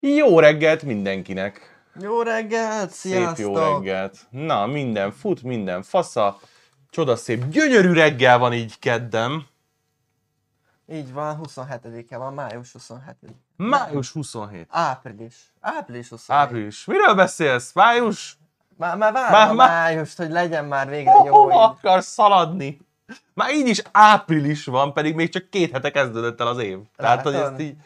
Jó reggelt mindenkinek! Jó reggelt, Szép sziasztok! jó reggelt! Na, minden fut, minden fasza. Csodaszép, gyönyörű reggel van így keddem. Így van, 27-e van, május 27 Május 27. Április. Április 27. Április. Miről beszélsz? Május? Már, már várom Már- a májust, hogy legyen már végre Hova jó így. akarsz szaladni? Már így is április van, pedig még csak két hete kezdődött el az év. Tehát, hogy Látod? ezt így...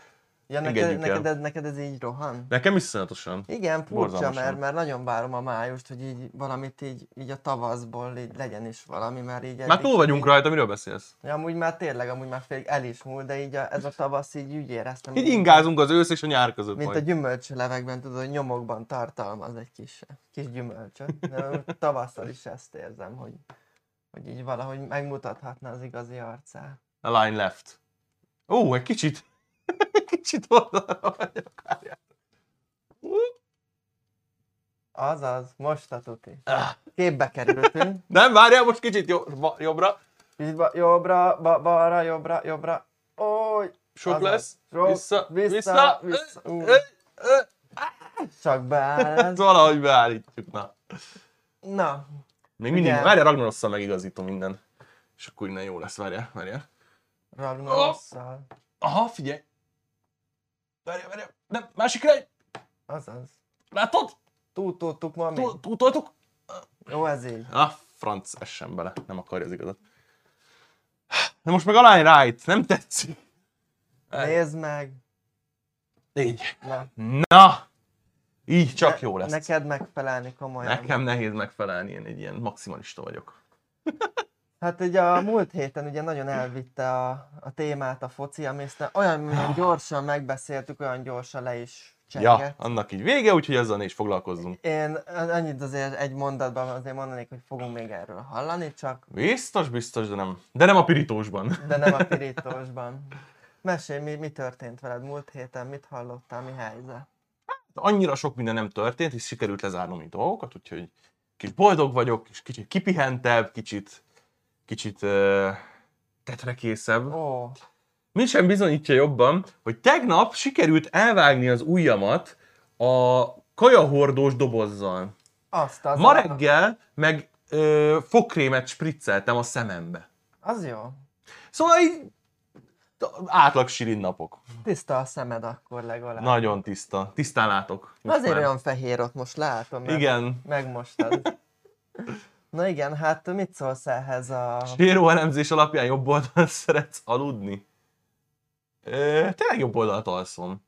Ja, neked, neked, ez, neked ez így rohan? Nekem iszonyatosan. Igen, furcsa, mert, mert nagyon várom a májust, hogy így valamit így, így a tavaszból így legyen is valami, mert így Már túl vagyunk így- rajta, miről beszélsz? Ja, amúgy már tényleg, amúgy már fél el is múlt, de így a, ez a tavasz így úgy éreztem. Így ingázunk az ősz és a nyár között Mint a majd. gyümölcslevekben, tudod, hogy nyomokban tartalmaz egy kis, kis gyümölcsöt. De tavasszal is ezt érzem, hogy, hogy így valahogy megmutathatna az igazi arcát. A line left. Ó, egy kicsit, kicsit oldalra vagyok. várjál. Azaz, most a tuti. Ah. Képbe kerültünk. Nem, várjál, most kicsit jobb, ba- jobbra. Így ba, jobbra, ba, balra, jobbra, jobbra. Ój! Sok Azaz. lesz. Sok, Vissza, vissza, vissza. vissza. Ú. Ö, ö, Csak beáll valahogy beállítjuk, na. Na, Még mindig, várjál, Ragnarosszal megigazítom minden. És akkor innen jó lesz, várjál, várjál. Ragnarosszal. Aha, figyelj. Várjál, várjál. Nem, másik irány. Azaz. Látod? Túltoltuk ma még. Túl- Túltoltuk? Jó, ez így. Ah, franc, essen bele. Nem akarja az igazat. De most meg alány rájt, nem tetszik. Nézd meg. Így. Na, Na! Így csak ne- jó lesz. Neked megfelelni komolyan. Nekem nehéz megfelelni, én egy ilyen maximalista vagyok. Hát ugye a múlt héten ugye nagyon elvitte a, a témát a foci, ami aztán olyan gyorsan megbeszéltük, olyan gyorsan le is Ja, csengett. annak így vége, úgyhogy ezzel is foglalkozzunk. Én annyit azért egy mondatban azért mondanék, hogy fogunk még erről hallani, csak Biztos, biztos, de nem. De nem a pirítósban. de nem a pirítósban. Mesélj, mi, mi történt veled múlt héten, mit hallottál, mi helyzet? Annyira sok minden nem történt, és sikerült lezárnom így dolgokat, úgyhogy kicsit boldog vagyok, és kicsit kipihentebb, kicsit, kicsit uh, tetrekészebb. Ó, Mi sem bizonyítja jobban, hogy tegnap sikerült elvágni az ujjamat a kajahordós dobozzal. azt az Ma reggel meg ö, fogkrémet spricceltem a szemembe. Az jó. Szóval így átlag sirin napok. Tiszta a szemed akkor legalább. Nagyon tiszta. Tisztán látok. Azért már. olyan fehér ott most látom. Igen. Megmostad. Na igen, hát mit szólsz ehhez a... Séró elemzés alapján jobb oldalt szeretsz aludni? Ö, tényleg jobb oldalt alszom.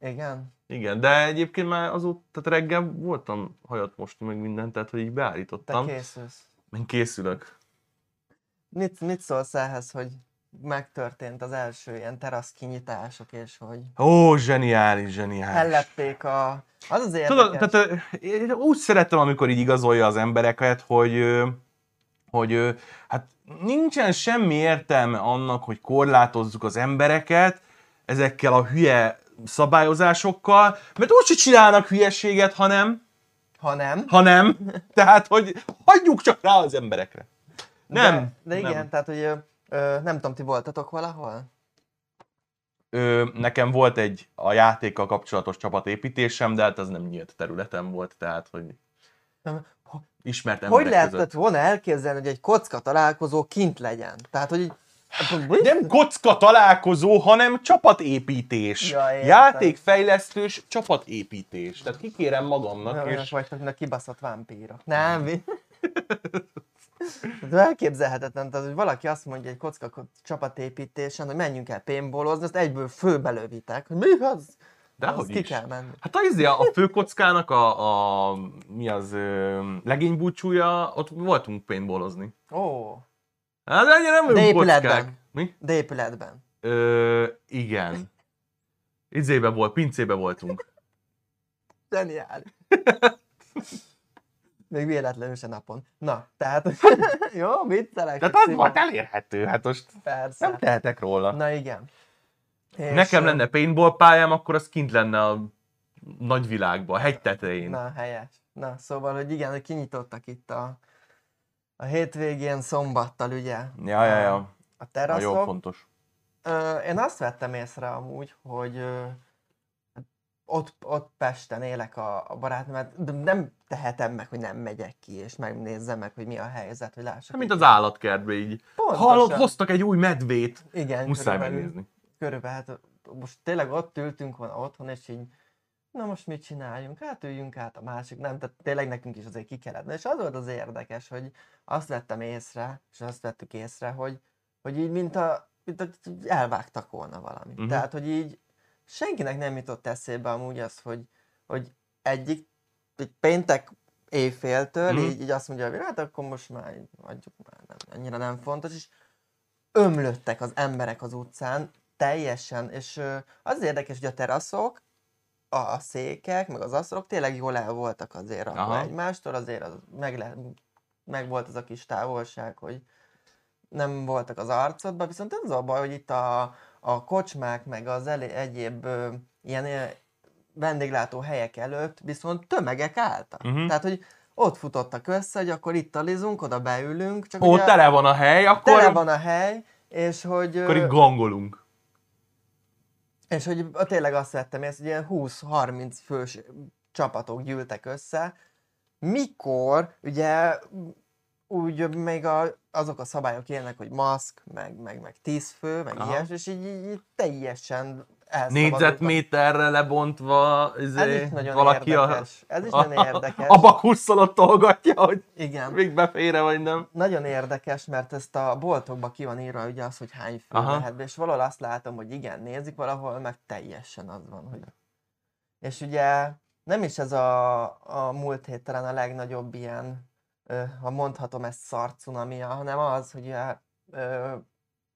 Igen? Igen, de egyébként már azóta, tehát reggel voltam hajat most meg mindent, tehát hogy így Te beállítottam. készülsz. Én készülök. Mit, mit szólsz ehhez, hogy megtörtént az első ilyen terasz kinyitások, és hogy Ó, zseniális, zseniális. ellették a... Az az érdekes. Tudod, tehát én úgy szeretem, amikor így igazolja az embereket, hogy, hogy hát nincsen semmi értelme annak, hogy korlátozzuk az embereket ezekkel a hülye szabályozásokkal, mert úgyse csinálnak hülyeséget, hanem, Ha nem. hanem, tehát, hogy hagyjuk csak rá az emberekre. Nem, De, de igen, nem. tehát hogy ö, nem tudom, ti voltatok valahol? Ö, nekem volt egy a játékkal kapcsolatos csapatépítésem, de hát az nem nyílt területem volt, tehát, hogy Nem. ismert Hogy lehetett között. volna elképzelni, hogy egy kocka találkozó kint legyen? Tehát, hogy így... Nem kocka találkozó, hanem csapatépítés. Ja, értem. Játékfejlesztős csapatépítés. Tehát kikérem magamnak, Olyanok és vagytok, mint a kibaszott vámpírok. Nem, mi? Ez elképzelhetetlen, tehát, hogy valaki azt mondja egy kocka ko- csapatépítésen, hogy menjünk el paintballozni, azt egyből főbelövitek. Hogy mi az? de az ki is. kell menni. Hát az, izé, a főkockának a, a mi az ö, legénybúcsúja, ott voltunk paintballozni. Ó, Hát ennyire nem De épületben. kockák. Mi? de épületben. Ö, igen. Izébe volt, pincébe voltunk. Zseniális. Még véletlenül se napon. Na, tehát, jó, viccelek. Tehát az volt elérhető, hát most Persze. nem tehetek róla. Na igen. És, Nekem ö, lenne paintball pályám, akkor az kint lenne a nagyvilágban, a hegy tetején. Na, helyes. Na, szóval, hogy igen, hogy kinyitottak itt a, a hétvégén szombattal, ugye? Ja, ja, ja. A Nagyon teraszok. fontos. Ö, én azt vettem észre amúgy, hogy ott, ott Pesten élek a, a barátnőmet, de nem tehetem meg, hogy nem megyek ki, és megnézzem meg, hogy mi a helyzet, hogy lássam. Hát, Mint az állatkertben így. Pontosan. Hallod, hoztak egy új medvét. Igen, Muszáj körülbelül- megnézni. Körülbelül, hát most tényleg ott ültünk volna otthon, és így, na most mit csináljunk? Hát üljünk át a másik, nem, tehát tényleg nekünk is azért ki kellett. És az volt az érdekes, hogy azt vettem észre, és azt vettük észre, hogy, hogy így mint a, mint a elvágtak volna valamit. Uh-huh. Tehát, hogy így senkinek nem jutott eszébe amúgy az, hogy, hogy egyik, egy péntek éjféltől mm. így, így azt mondja, hogy hát akkor most már adjuk már, nem, annyira nem fontos, és ömlöttek az emberek az utcán, teljesen, és az érdekes, hogy a teraszok, a, a székek, meg az asztalok tényleg jól el voltak azért Aha. egymástól, azért az meg, le, meg volt az a kis távolság, hogy nem voltak az arcodban, viszont ez a baj, hogy itt a, a kocsmák, meg az elé, egyéb ö, ilyen ö, vendéglátó helyek előtt viszont tömegek álltak. Mhm. Tehát, hogy ott futottak össze, hogy akkor itt alizunk, oda beülünk, csak Ó, ugye tele van a hely, akkor, tele van a hely, és hogy... akkor itt gongolunk. És hogy tényleg azt vettem észre, hogy ilyen 20-30 fős csapatok gyűltek össze, mikor ugye úgy még a, azok a szabályok élnek, hogy maszk, meg, meg, meg 10 fő, meg Aha. ilyes, és így, így, így teljesen. Négyzetméterre lebontva Ez izé, is nagyon valaki érdekes. Ez is a, nagyon érdekes. a bakusszal ott tolgatja, hogy Igen. még befére vagy nem. Nagyon érdekes, mert ezt a boltokban ki van írva ugye az, hogy hány fő Aha. lehet és valahol azt látom, hogy igen, nézik, valahol meg teljesen az van, hogy... És ugye nem is ez a, a múlt hét talán a legnagyobb ilyen, ha mondhatom ezt szarcunamia, hanem az, hogy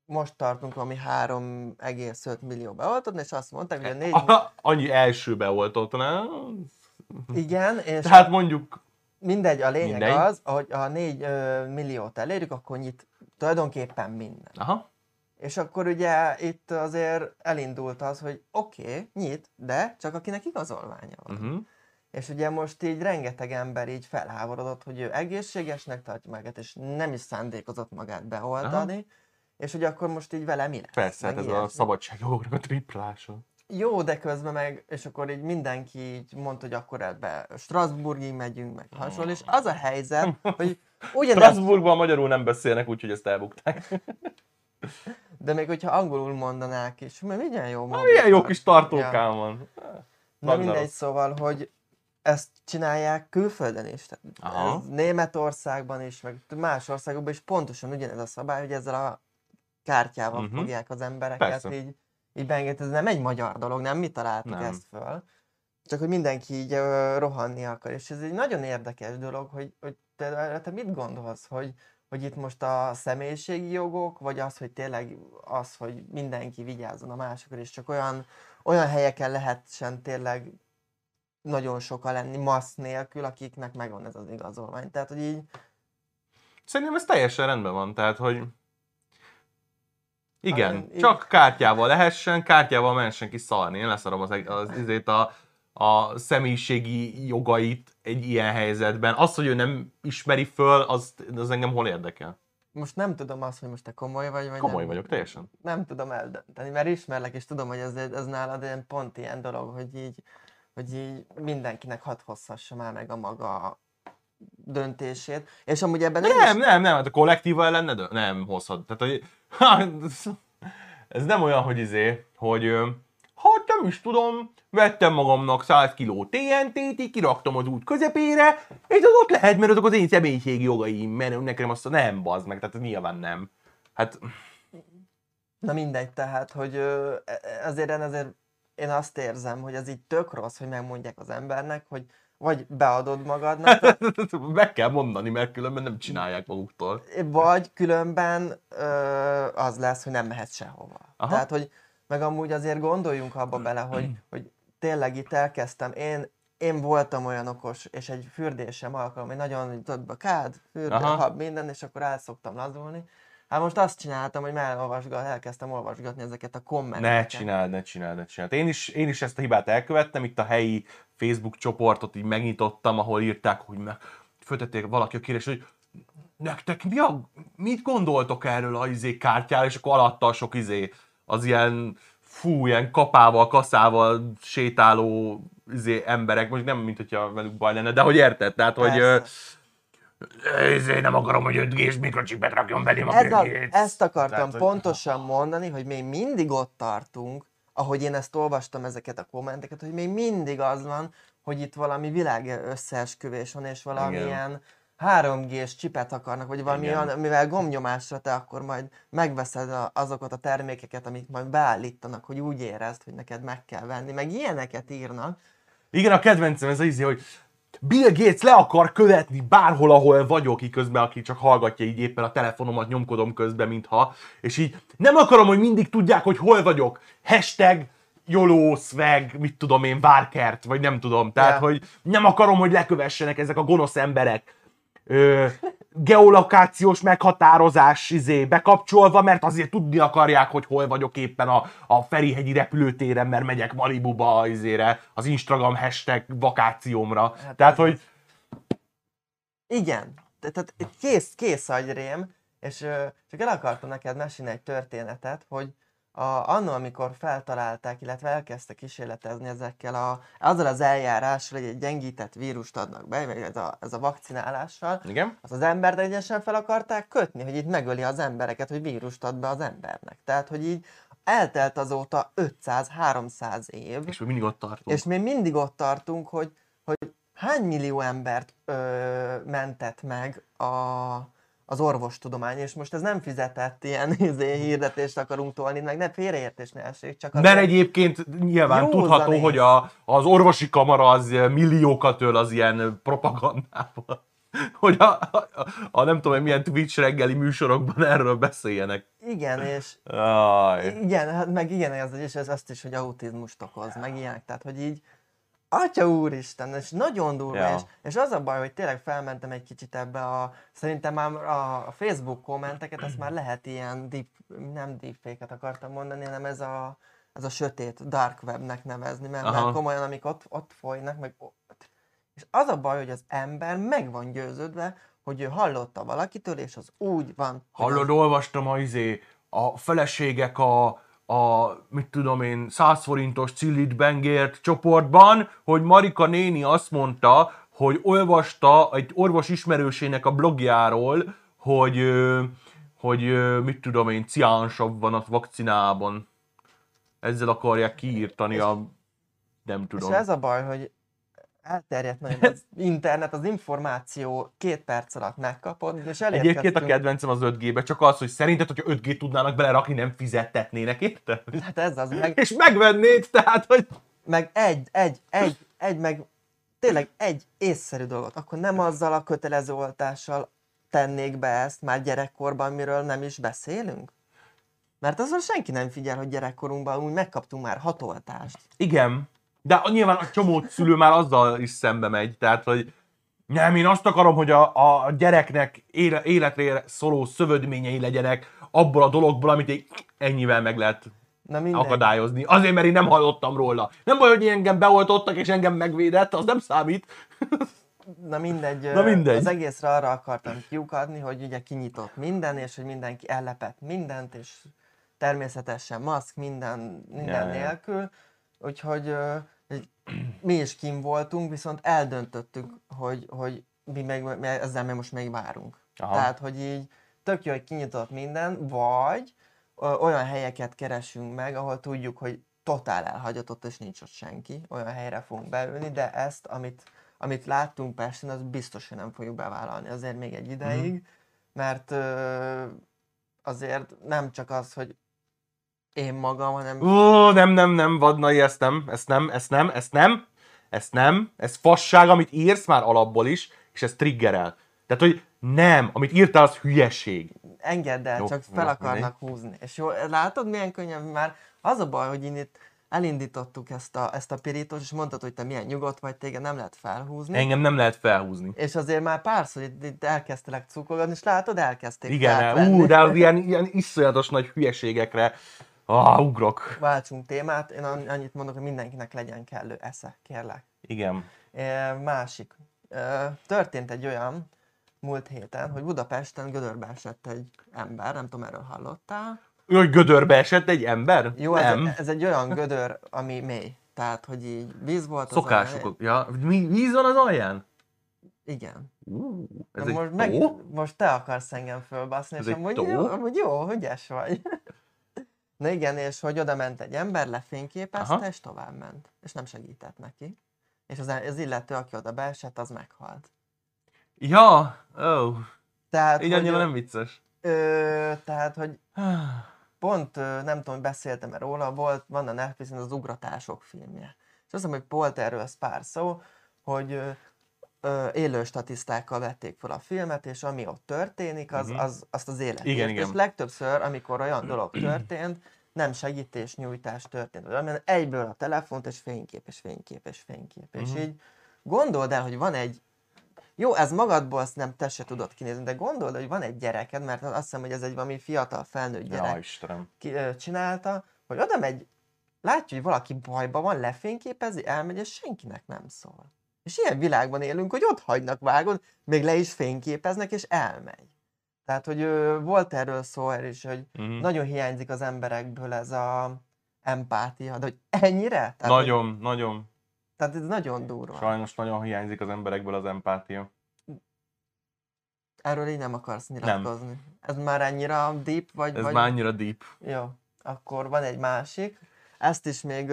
most tartunk valami 3,5 millió beoltott, és azt mondták, hogy a 4 Annyi első beoltott, nem? igen, és Tehát mondjuk, mindegy, a lényeg Mindegy. az, hogy ha 4 ö, milliót elérjük, akkor nyit tulajdonképpen minden. aha, És akkor ugye itt azért elindult az, hogy oké, okay, nyit, de csak akinek igazolványa van. uh-huh. És ugye most így rengeteg ember így felháborodott, hogy ő egészségesnek tartja magát, és nem is szándékozott magát beoltani, Aha. és hogy akkor most így vele mi lesz? persze, hát ez a ilyesmi. a triplása. Jó, de közben meg, és akkor így mindenki így mondta, hogy akkor ebbe Strasbourgig megyünk, meg hasonló, és az a helyzet, hogy ugyanezt, Strasbourgban magyarul nem beszélnek, úgyhogy ezt elbukták. de még hogyha angolul mondanák is, mert milyen jó Ah, Milyen jó kis tartókám van. Na mindegy, szóval, hogy ezt csinálják külföldön is. Tehát Németországban is, meg más országokban is pontosan ugyanez a szabály, hogy ezzel a kártyával uh-huh. fogják az embereket Persze. így, így beengedni. Ez nem egy magyar dolog, nem mi találtuk Nem. ezt föl. Csak hogy mindenki így ö, rohanni akar. És ez egy nagyon érdekes dolog, hogy, hogy te, te mit gondolsz, hogy, hogy itt most a személyiségi jogok, vagy az, hogy tényleg az, hogy mindenki vigyázzon a másikra, és csak olyan, olyan helyeken lehessen tényleg nagyon sokan lenni masz nélkül, akiknek megvan ez az igazolvány. Tehát, hogy így Szerintem ez teljesen rendben van, tehát, hogy igen, így- csak kártyával lehessen, kártyával mehessen ki szarni. Én leszarom az, az, izét a, a személyiségi jogait egy ilyen helyzetben. Az, hogy ő nem ismeri föl, az, az engem hol érdekel. most nem tudom azt, hogy most te komoly vagy, vagy Komoly nem. vagyok, teljesen. Nem tudom eldönteni, mert ismerlek, és tudom, hogy ez, ez nálad ilyen pont ilyen dolog, hogy így, hogy így mindenkinek hadd hozhassa már meg a maga döntését. És amúgy ebben én Nem, is... nem, nem, hát a kollektíva ellen ne dö- nem hozhat. Tehát, hogy, ha, ez nem olyan, hogy izé, hogy hát nem is tudom, vettem magamnak 100 kiló TNT-t, így kiraktam az út közepére, és az ott lehet, mert azok az én személyiségi jogaim, mert nekem azt nem bazd meg, tehát nyilván nem. Hát, Na mindegy, tehát, hogy ö, e- azért, azért én azt érzem, hogy ez így tök rossz, hogy megmondják az embernek, hogy vagy beadod magadnak, tehát meg kell mondani, mert különben nem csinálják maguktól. vagy különben ö, az lesz, hogy nem mehetsz sehova. Aha. Tehát, hogy meg amúgy azért gondoljunk abba bele, hogy, hogy tényleg itt elkezdtem, én, én voltam olyan okos, és egy fürdésem alkalom, hogy nagyon tudod, kád, fürdő, hab, minden, és akkor el szoktam lazulni. Hát most azt csináltam, hogy már olvasgat, elkezdtem olvasgatni ezeket a kommenteket. Ne csináld, ne csináld, ne csináld. Én is, én is ezt a hibát elkövettem, itt a helyi Facebook csoportot így megnyitottam, ahol írták, hogy meg föltették valaki a kérdést, hogy nektek mi a, mit gondoltok erről a izé kártyára, és akkor alatta a sok izé, az ilyen fú, ilyen kapával, kaszával sétáló izé, emberek, most nem, mint hogyha velük baj lenne, de hogy érted, tehát, hogy ö, ezért nem akarom, hogy 5G-s mikrocsipet rakjon belém a Ez a, ezt akartam Tehát, hogy- pontosan mondani, hogy még mindig ott tartunk, ahogy én ezt olvastam ezeket a kommenteket, hogy még mindig az van, hogy itt valami világ összeesküvés van, és valamilyen 3G-s csipet akarnak, vagy valami Igen. olyan, mivel gomnyomásra te akkor majd megveszed a, azokat a termékeket, amik majd beállítanak, hogy úgy érezd, hogy neked meg kell venni, meg ilyeneket írnak. Igen, a kedvencem ez az izé, hogy Bill Gates le akar követni bárhol, ahol vagyok, így közben, aki csak hallgatja így éppen a telefonomat, nyomkodom közben, mintha, és így nem akarom, hogy mindig tudják, hogy hol vagyok. Hashtag YOLO, swag, mit tudom én, várkert, vagy nem tudom. Tehát, Ja. hogy nem akarom, hogy lekövessenek ezek a gonosz emberek. Ö, geolokációs meghatározás izé, bekapcsolva, mert azért tudni akarják, hogy hol vagyok éppen a, a Ferihegyi repülőtéren, mert megyek Malibuba izére, az Instagram hashtag vakációmra. Hát Tehát, hogy Igen, Te- tehát kész, kész agyrém, és ö, csak el akartam neked mesélni egy történetet, hogy a, annól, amikor feltalálták, illetve elkezdtek kísérletezni ezekkel a, azzal az eljárással, hogy egy gyengített vírust adnak be, vagy ez a, ez a vakcinálással, igen, az az embert egyesen fel akarták kötni, hogy itt megöli az embereket, hogy vírust ad be az embernek. Tehát, hogy így eltelt azóta 500-300 év, és még mindig ott tartunk. és még mindig ott tartunk, hogy, hogy hány millió embert ö, mentett meg a, az orvostudomány, és most ez nem fizetett ilyen izé, hirdetést akarunk tolni, meg ne félreértés ne essék, csak Mert azért- egyébként nyilván Józan tudható, ész. hogy a, az orvosi kamara az milliókat öl az ilyen propagandával. Hogy a, a, a, nem tudom, milyen Twitch reggeli műsorokban erről beszéljenek. Igen, és Aj. igen, hát meg igen, ez, és ez azt is, hogy autizmust okoz, meg ilyenek, tehát, hogy így Atya úristen, és nagyon durva, Ja. és, és az a baj, hogy tényleg felmentem egy kicsit ebbe a, szerintem már a, Facebook kommenteket, azt már lehet ilyen deep, nem deepfake-et akartam mondani, hanem ez a, ez a sötét dark webnek nevezni, mert, Aha. mert komolyan, amik ott, ott folynak, meg ott. És az a baj, hogy az ember meg van győződve, hogy ő hallotta valakitől, és az úgy van. Hallod, olvastam a izé, a feleségek a, a, mit tudom én, 100 forintos cillit bengért csoportban, hogy Marika néni azt mondta, hogy olvasta egy orvos ismerősének a blogjáról, hogy, hogy mit tudom én, ciánsabb van a vakcinában. Ezzel akarják kiírtani a... Nem És tudom. ez a baj, hogy elterjedt nagyon az internet, az információ két perc alatt megkapod, és Egyébként a elérkeztünk. kedvencem az 5G-be, csak az, hogy szerinted, hogyha 5G tudnának belerakni, nem fizettetnének, érted? Hát ez az, meg, És megvennéd, tehát, hogy... meg egy, egy, egy, egy, meg tényleg egy észszerű dolgot. Akkor nem azzal a kötelező oltással tennék be ezt már gyerekkorban, miről nem is beszélünk? Mert azon senki nem figyel, hogy gyerekkorunkban úgy megkaptunk már hat oltást. Igen, de nyilván a csomó szülő már azzal is szembe megy, tehát, hogy nem, én azt akarom, hogy a, a gyereknek éle, életre szóló szövődményei legyenek abból a dologból, amit egy ennyivel meg lehet Na mindegy. akadályozni. Azért, mert én nem hallottam róla. Nem baj, hogy engem beoltottak, és engem megvédett, az nem számít. Na mindegy, Na mindegy. az egészre arra akartam kiukadni, hogy ugye kinyitott minden, és hogy mindenki ellepett mindent, és természetesen maszk, minden, minden Ja, nélkül. Úgyhogy mi is kim voltunk, viszont eldöntöttük, hogy, hogy mi meg, ezzel még most még várunk. Aha. Tehát, hogy így tök jó, hogy kinyitott minden, vagy ö, olyan helyeket keresünk meg, ahol tudjuk, hogy totál elhagyatott, és nincs ott senki. Olyan helyre fogunk beülni, de ezt, amit, amit láttunk Pesten, az biztos, hogy nem fogjuk bevállalni azért még egy ideig, Mhm. mert ö, azért nem csak az, hogy én magam, hanem Ó, nem, nem, nem, vadnai, ezt nem, ezt nem, ezt nem, ezt nem, ezt nem, ez fasság, amit írsz már alapból is, és ez triggerel. Tehát, hogy nem, amit írtál, az hülyeség. engedd el, Jó, csak jó, fel akarnak húzni. És jó, látod milyen könnyen már az a baj, hogy én itt elindítottuk ezt a, ezt a pirítót, és mondtad, hogy te milyen nyugodt vagy, téged nem lehet felhúzni. Engem nem lehet felhúzni. És azért már párszor itt, itt elkezdtelek cukolgatni, és látod, elkezdték Igen, ú, de az ilyen, ilyen iszonyatos nagy hülyeségekre ah, ugrok. Váltsunk témát, én ann- annyit mondok, hogy mindenkinek legyen kellő esze, kérlek. Igen. E, másik. Történt egy olyan múlt héten, hogy Budapesten gödörbe esett egy ember, nem tudom, erről hallottál. Hogy gödörbe esett egy ember? Jó, ez, nem. ez egy olyan gödör, ami mély. Tehát, hogy így víz volt az Szokások. Ja, víz van az alján? Igen. Uh, ez Na egy most, tó? meg, most te akarsz engem fölbaszni, Ez és egy amúgy tó? jó, amúgy jó, ügyes vagy. Na igen, és hogy oda ment egy ember, lefényképezte, Aha. és tovább ment. És nem segített neki. És az, az illető, aki oda beesett, az meghalt. Ja, ó, Tehát, így annyira nem vicces. Ö, tehát, hogy pont nem tudom, hogy beszéltem -e róla, volt, van a Netflixen az Ugratások filmje. És azt hiszem, hogy pont erről az pár szó, hogy ö, élő statisztákkal vették fel a filmet, és ami ott történik, az, Mhm. az azt az élet. Igen, És igen. legtöbbször, amikor olyan dolog történt, nem segítésnyújtás történt, hanem egyből a telefont, és fénykép, és fénykép, és fénykép. És Mhm. így gondold el, hogy van egy jó, ez magadból azt nem te se tudod kinézni, de gondold, hogy van egy gyereked, mert azt hiszem, hogy ez egy valami fiatal felnőtt gyerek Ja, Istenem. ki, ö, csinálta, hogy oda megy, látja, hogy valaki bajban van, lefényképezi, elmegy, és senkinek nem szól. És ilyen világban élünk, hogy ott hagynak vágod, még le is fényképeznek, és elmegy. Tehát, hogy volt erről szó erről is, hogy Mhm. nagyon hiányzik az emberekből ez a empátia, de hogy ennyire? Tehát, Hogy, Nagyon, nagyon. tehát ez nagyon durva. Sajnos nagyon hiányzik az emberekből az empátia. Erről így nem akarsz nyilatkozni. Ez már annyira deep, vagy... Ez vagy... már annyira deep. Jó, akkor van egy másik. Ezt is még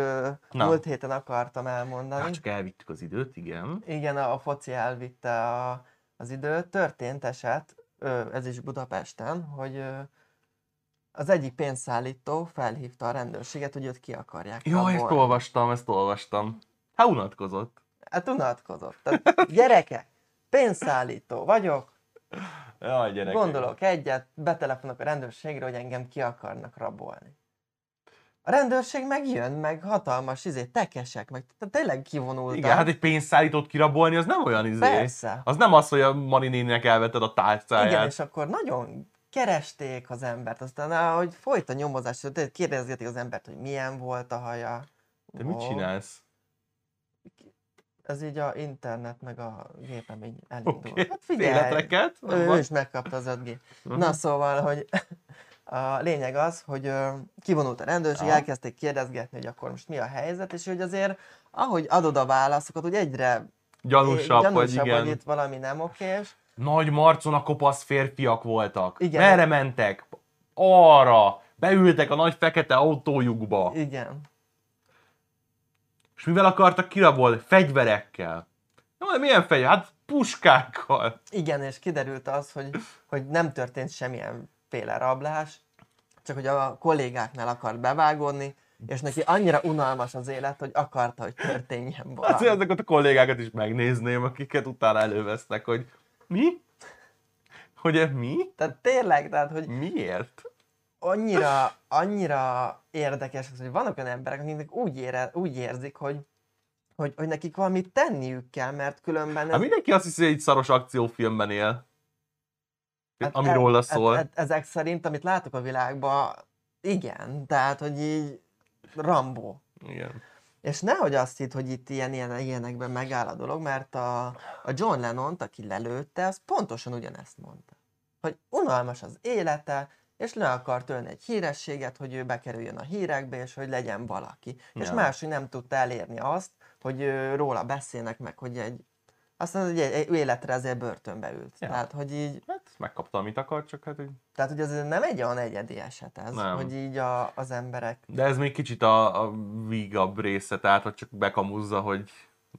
Na. múlt héten akartam elmondani. Hát csak elvittük az időt, igen. Igen, a, a foci elvitte a, az időt. Történt eset, ez is Budapesten, hogy az egyik pénzszállító felhívta a rendőrséget, hogy őt ki akarják Jó, ezt olvastam, ezt olvastam. Hát unatkozott. Hát unatkozott. Tehát, gyerekek, pénzszállító vagyok, Jaj, gyerek. Gondolok egyet, betelefonok a rendőrségre, hogy engem ki akarnak rabolni. A rendőrség meg jön, meg hatalmas izé, tekesek, meg tehát tényleg kivonultak. Igen, hát egy pénzszállítót kirabolni, az nem olyan izé. Persze. Az nem az, hogy a Marinének elvetted a tálcáját. Igen, és akkor nagyon keresték az embert, aztán ahogy folyt a nyomozás, kérdezgetik az embert, hogy milyen volt a haja. Te mit Ó, csinálsz? Ez így a internet meg a gépem így elindul. Oké. Okay. Hát figyelj, Féletreket? ő, ő is megkapta az 5G. Mhm. Na szóval, hogy a lényeg az, hogy kivonult a rendőrség, Aha. elkezdték kérdezgetni, hogy akkor most mi a helyzet, és hogy azért, ahogy adod a válaszokat, hogy egyre Gyanúsabb, gyanúsabb vagy igen. hogy itt valami nem okés. Nagy marcon a kopasz férfiak voltak. Igen. Merre mentek? Arra. Beültek a nagy fekete autójukba. Igen. És mivel akartak kirabolni? Fegyverekkel. Jó, de milyen fegyver? Hát puskákkal. Igen, és kiderült az, hogy, hogy nem történt semmilyen féle rablás, csak hogy a kollégáknál akart bevágódni, és neki annyira unalmas az élet, hogy akarta, hogy történjen Hát valami. ezeket a kollégákat is megnézném, akiket utána elővesznek, hogy mi? Hogy ez mi? Tehát tényleg, tehát, hogy Miért? annyira, annyira érdekes az, hogy vannak olyan emberek, akik úgy, ére, úgy érzik, hogy, hogy, hogy nekik valamit tenniük kell, mert különben Hát mindenki azt hiszi, hogy egy szaros akciófilmben él. Hát ami e- róla e- szól. e- ezek szerint, amit látok a világban, igen, tehát, hogy így Rambó. Igen. És nehogy azt hitt, hogy itt ilyen, ilyen ilyenekben megáll a dolog, mert a, a John Lennon, aki lelőtte, az pontosan ugyanezt mondta. Hogy unalmas az élete, és le akar tölni egy hírességet, hogy ő bekerüljön a hírekbe, és hogy legyen valaki. Ja. És máshogy nem tudta elérni azt, hogy róla beszélnek meg, hogy egy aztán egy, egy életre azért börtönbe ült. Ja. Tehát, hogy így, Hát megkapta, amit akart, csak hát így... tehát, hogy ez nem egy olyan egyedi eset ez, Nem. hogy így a, az emberek De ez még kicsit a, a vígabb része, tehát hogy csak bekamuzza, hogy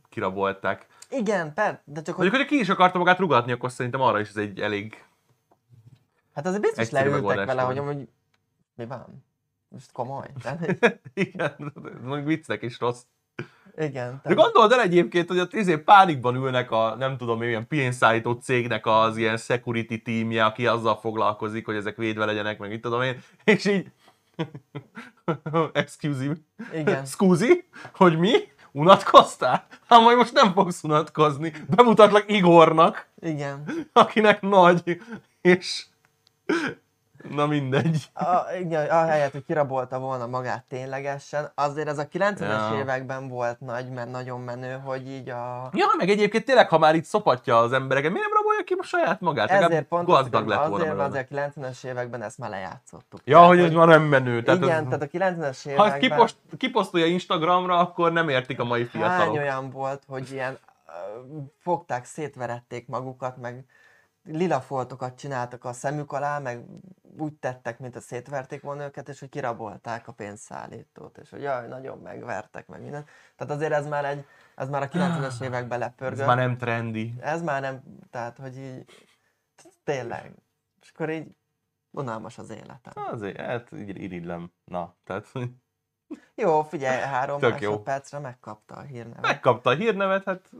kirabolták. igen, per, de csak hogy Mondjuk, hogy ki is akarta magát rugatni, akkor szerintem arra is ez egy elég... Hát azért biztos leültek vele, hogy amúgy mi van? Most komoly? Tehát, hogy- Igen, mondjuk viccnek is rossz. Igen. De gondold el egyébként, hogy ott izé pánikban ülnek a, nem tudom, milyen pénzszállító cégnek az ilyen security teamje, aki azzal foglalkozik, hogy ezek védve legyenek, meg mit tudom én, és így... Excuse me. igen. Scusi? Hogy mi? Unatkoztál? Hát majd most nem fogsz unatkozni. Bemutatlak Igornak, Igen. akinek nagy, és Na mindegy. A, igen, ahelyett, hogy kirabolta volna magát ténylegesen, azért ez a 90-es Ja. években volt nagy, mert nagyon menő, hogy így a... Ja, meg egyébként tényleg, ha már itt szopatja az embereket, miért nem rabolja ki a saját magát? Ezért pont gazdag akarom, lett volna azért, mert azért a 90-es években ezt már lejátszottuk. Ja, Tehát, hogy ez már nem menő. Tehát igen, ez, tehát a 90-es ha ezt években kipost, kiposztolja Instagramra, akkor nem értik a mai hány fiatalok. olyan volt, hogy ilyen fogták, szétverették magukat, meg lila foltokat csináltak a szemük alá, meg úgy tettek, mint a szétverték volna őket, és hogy kirabolták a pénzszállítót, és hogy jaj, nagyon megvertek, meg mindent. Tehát azért ez már egy, ez már a 90-es években Ez lepörgött. már nem trendi. Ez már nem, tehát hogy így, tényleg. És akkor így unalmas az életem. Azért, hát így irigylem. Na, tehát Jó, figyelj, három Tök jó. másodpercre megkapta a hírnevet. megkapta a hírnevet, hát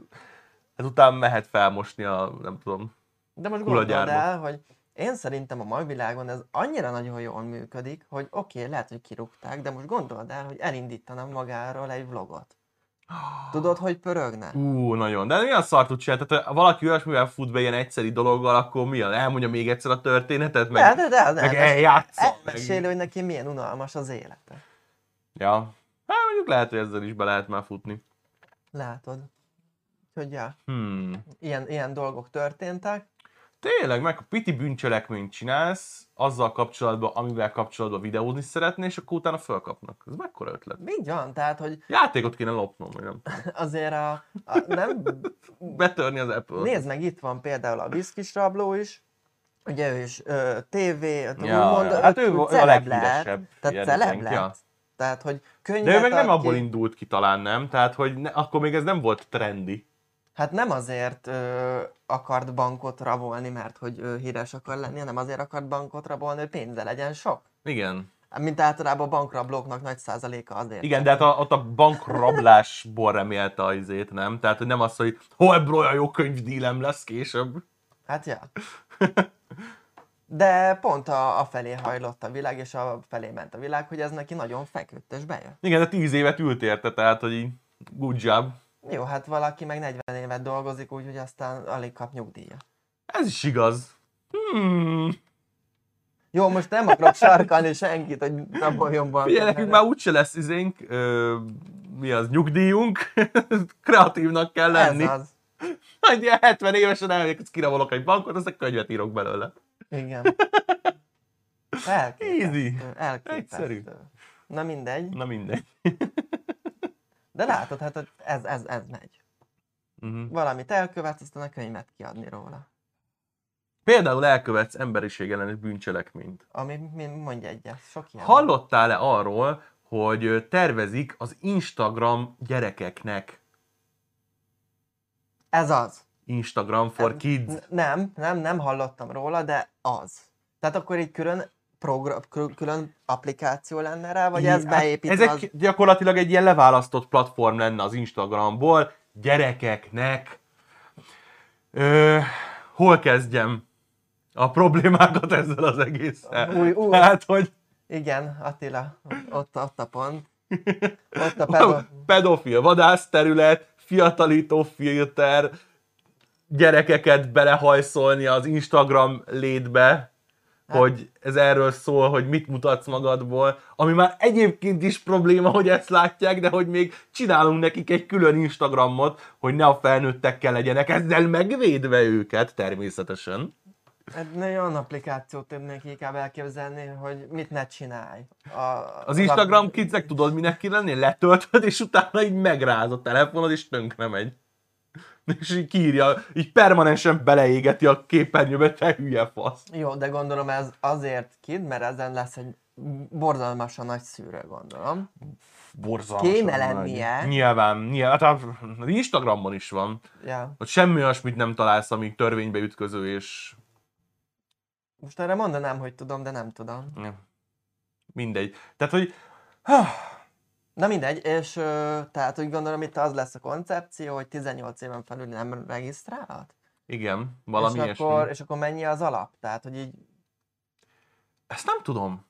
ezután mehet felmosni a, nem tudom, De most gondold el, hogy én szerintem a mai világon ez annyira nagyon jól működik, hogy oké, okay, lehet, hogy kirúgták, de most gondold el, hogy elindítanám magáról egy vlogot. Tudod, hogy pörögne? Ú, nagyon. De milyen szart tud csinálni? Tehát ha valaki olyasmivel fut be ilyen egyszeri dologgal, akkor mi? Elmondja még egyszer a történetet? Meg, de, de, de, de, meg de eljátsza. elmeséli, hogy neki milyen unalmas az élete. Ja. Hát mondjuk lehet, hogy ezzel is be lehet már futni. Látod? Hogy ja, Hmm. ilyen, ilyen dolgok történtek. Tényleg, meg a piti bűncselekményt csinálsz, azzal kapcsolatban, amivel kapcsolatban videózni szeretnél, és akkor utána fölkapnak. Ez mekkora ötlet? Így van, tehát, hogy Játékot kéne lopnom, vagy nem tudom. azért a, a nem, Betörni az Apple. Nézd meg, itt van például a Viszkis rabló is, ugye ő is ö, TV, Ja, úgymond, ja. Hát ő úgy a leghíresebb lett, Tehát celeb mindenki, ja. lett. Tehát, hogy De könyvet ő meg nem ad abból ki. indult ki talán, nem? Tehát, hogy ne, akkor még ez nem volt trendi. Hát nem azért ö, akart bankot rabolni, mert hogy ő híres akar lenni, hanem azért akart bankot rabolni, hogy pénze legyen sok. Igen. Mint általában a bankrablóknak nagy százaléka azért. Igen, de hát a, ott a bankrablásból remélte a izét, nem? Tehát, hogy nem az, hogy ho, ebből olyan jó könyvdílem lesz később. Hát ja. De pont a, a felé hajlott a világ, és a felé ment a világ, hogy ez neki nagyon feküdt, és bejött. Igen, de tíz évet ült érte, tehát, hogy így good job. Jó, hát valaki meg 40 évet dolgozik, úgyhogy aztán alig kap nyugdíjat. Ez is igaz. Hmm. Jó, most nem akarok sarkalni senkit, hogy raboljon bankot. Figyelj, nekünk már úgyse lesz izénk, ö, mi az, nyugdíjunk, kreatívnak kell lenni. Ez az. Ilyen 70 évesen elmegyek, kirabolok egy bankot, aztán könyvet írok belőle. Igen. Elképesztő. Easy. Elképesztő. Egyszerű. Na mindegy. Na mindegy. De látod, hát hogy ez, ez, ez megy. Uh-huh. Valamit elkövetsz, aztán a könyvet kiadni róla. Például elkövetsz emberiség ellenes bűncselekményt. Ami, mi, mondj egyet, sok ilyen. Hallottál-e arról, hogy tervezik az Instagram gyerekeknek Ez az. Instagram for Kids? Nem, nem, nem hallottam róla, de az. Tehát akkor egy külön program, kül- külön applikáció lenne rá, vagy ez Hát beépítve Ezek az... gyakorlatilag egy ilyen leválasztott platform lenne az Instagramból gyerekeknek. Ö, hol kezdjem a problémákat ezzel az egésszel? Új, új. Tehát, hogy Igen, Attila, ott, ott a pont. Ott a pedo... pedofil vadász terület, fiatalító filter, gyerekeket belehajszolni az Instagram létbe, Hát- hogy ez erről szól, hogy mit mutatsz magadból, ami már egyébként is probléma, hogy ezt látják, de hogy még csinálunk nekik egy külön Instagramot, hogy ne a felnőttekkel legyenek, ezzel megvédve őket természetesen. Egy nagyon applikációt tudnék inkább elképzelni, hogy mit ne csinálj. A, Az Instagram kidsnek tudod minek ki lenni? Letöltöd, és utána így megráz a telefonod, és tönkre megy. És így kírja, így permanensen beleégeti a képernyőbe, te hülye fasz. Jó, de gondolom ez azért kid, mert ezen lesz egy borzalmasan nagy szűrő, gondolom. Borzalmas. Kéne lennie. Nyilván, nyilván. Hát az Instagramon is van. Ja. Hogy semmi olyasmit nem találsz, ami törvénybe ütköző, és Most erre mondanám, hogy tudom, de nem tudom. ja, mindegy. Tehát, hogy Na mindegy, és tehát úgy gondolom itt az lesz a koncepció, hogy 18 éven felül nem regisztrálhat? igen, valami és ilyesmi. akkor, és akkor mennyi az alap? Tehát, hogy így, Ezt nem tudom.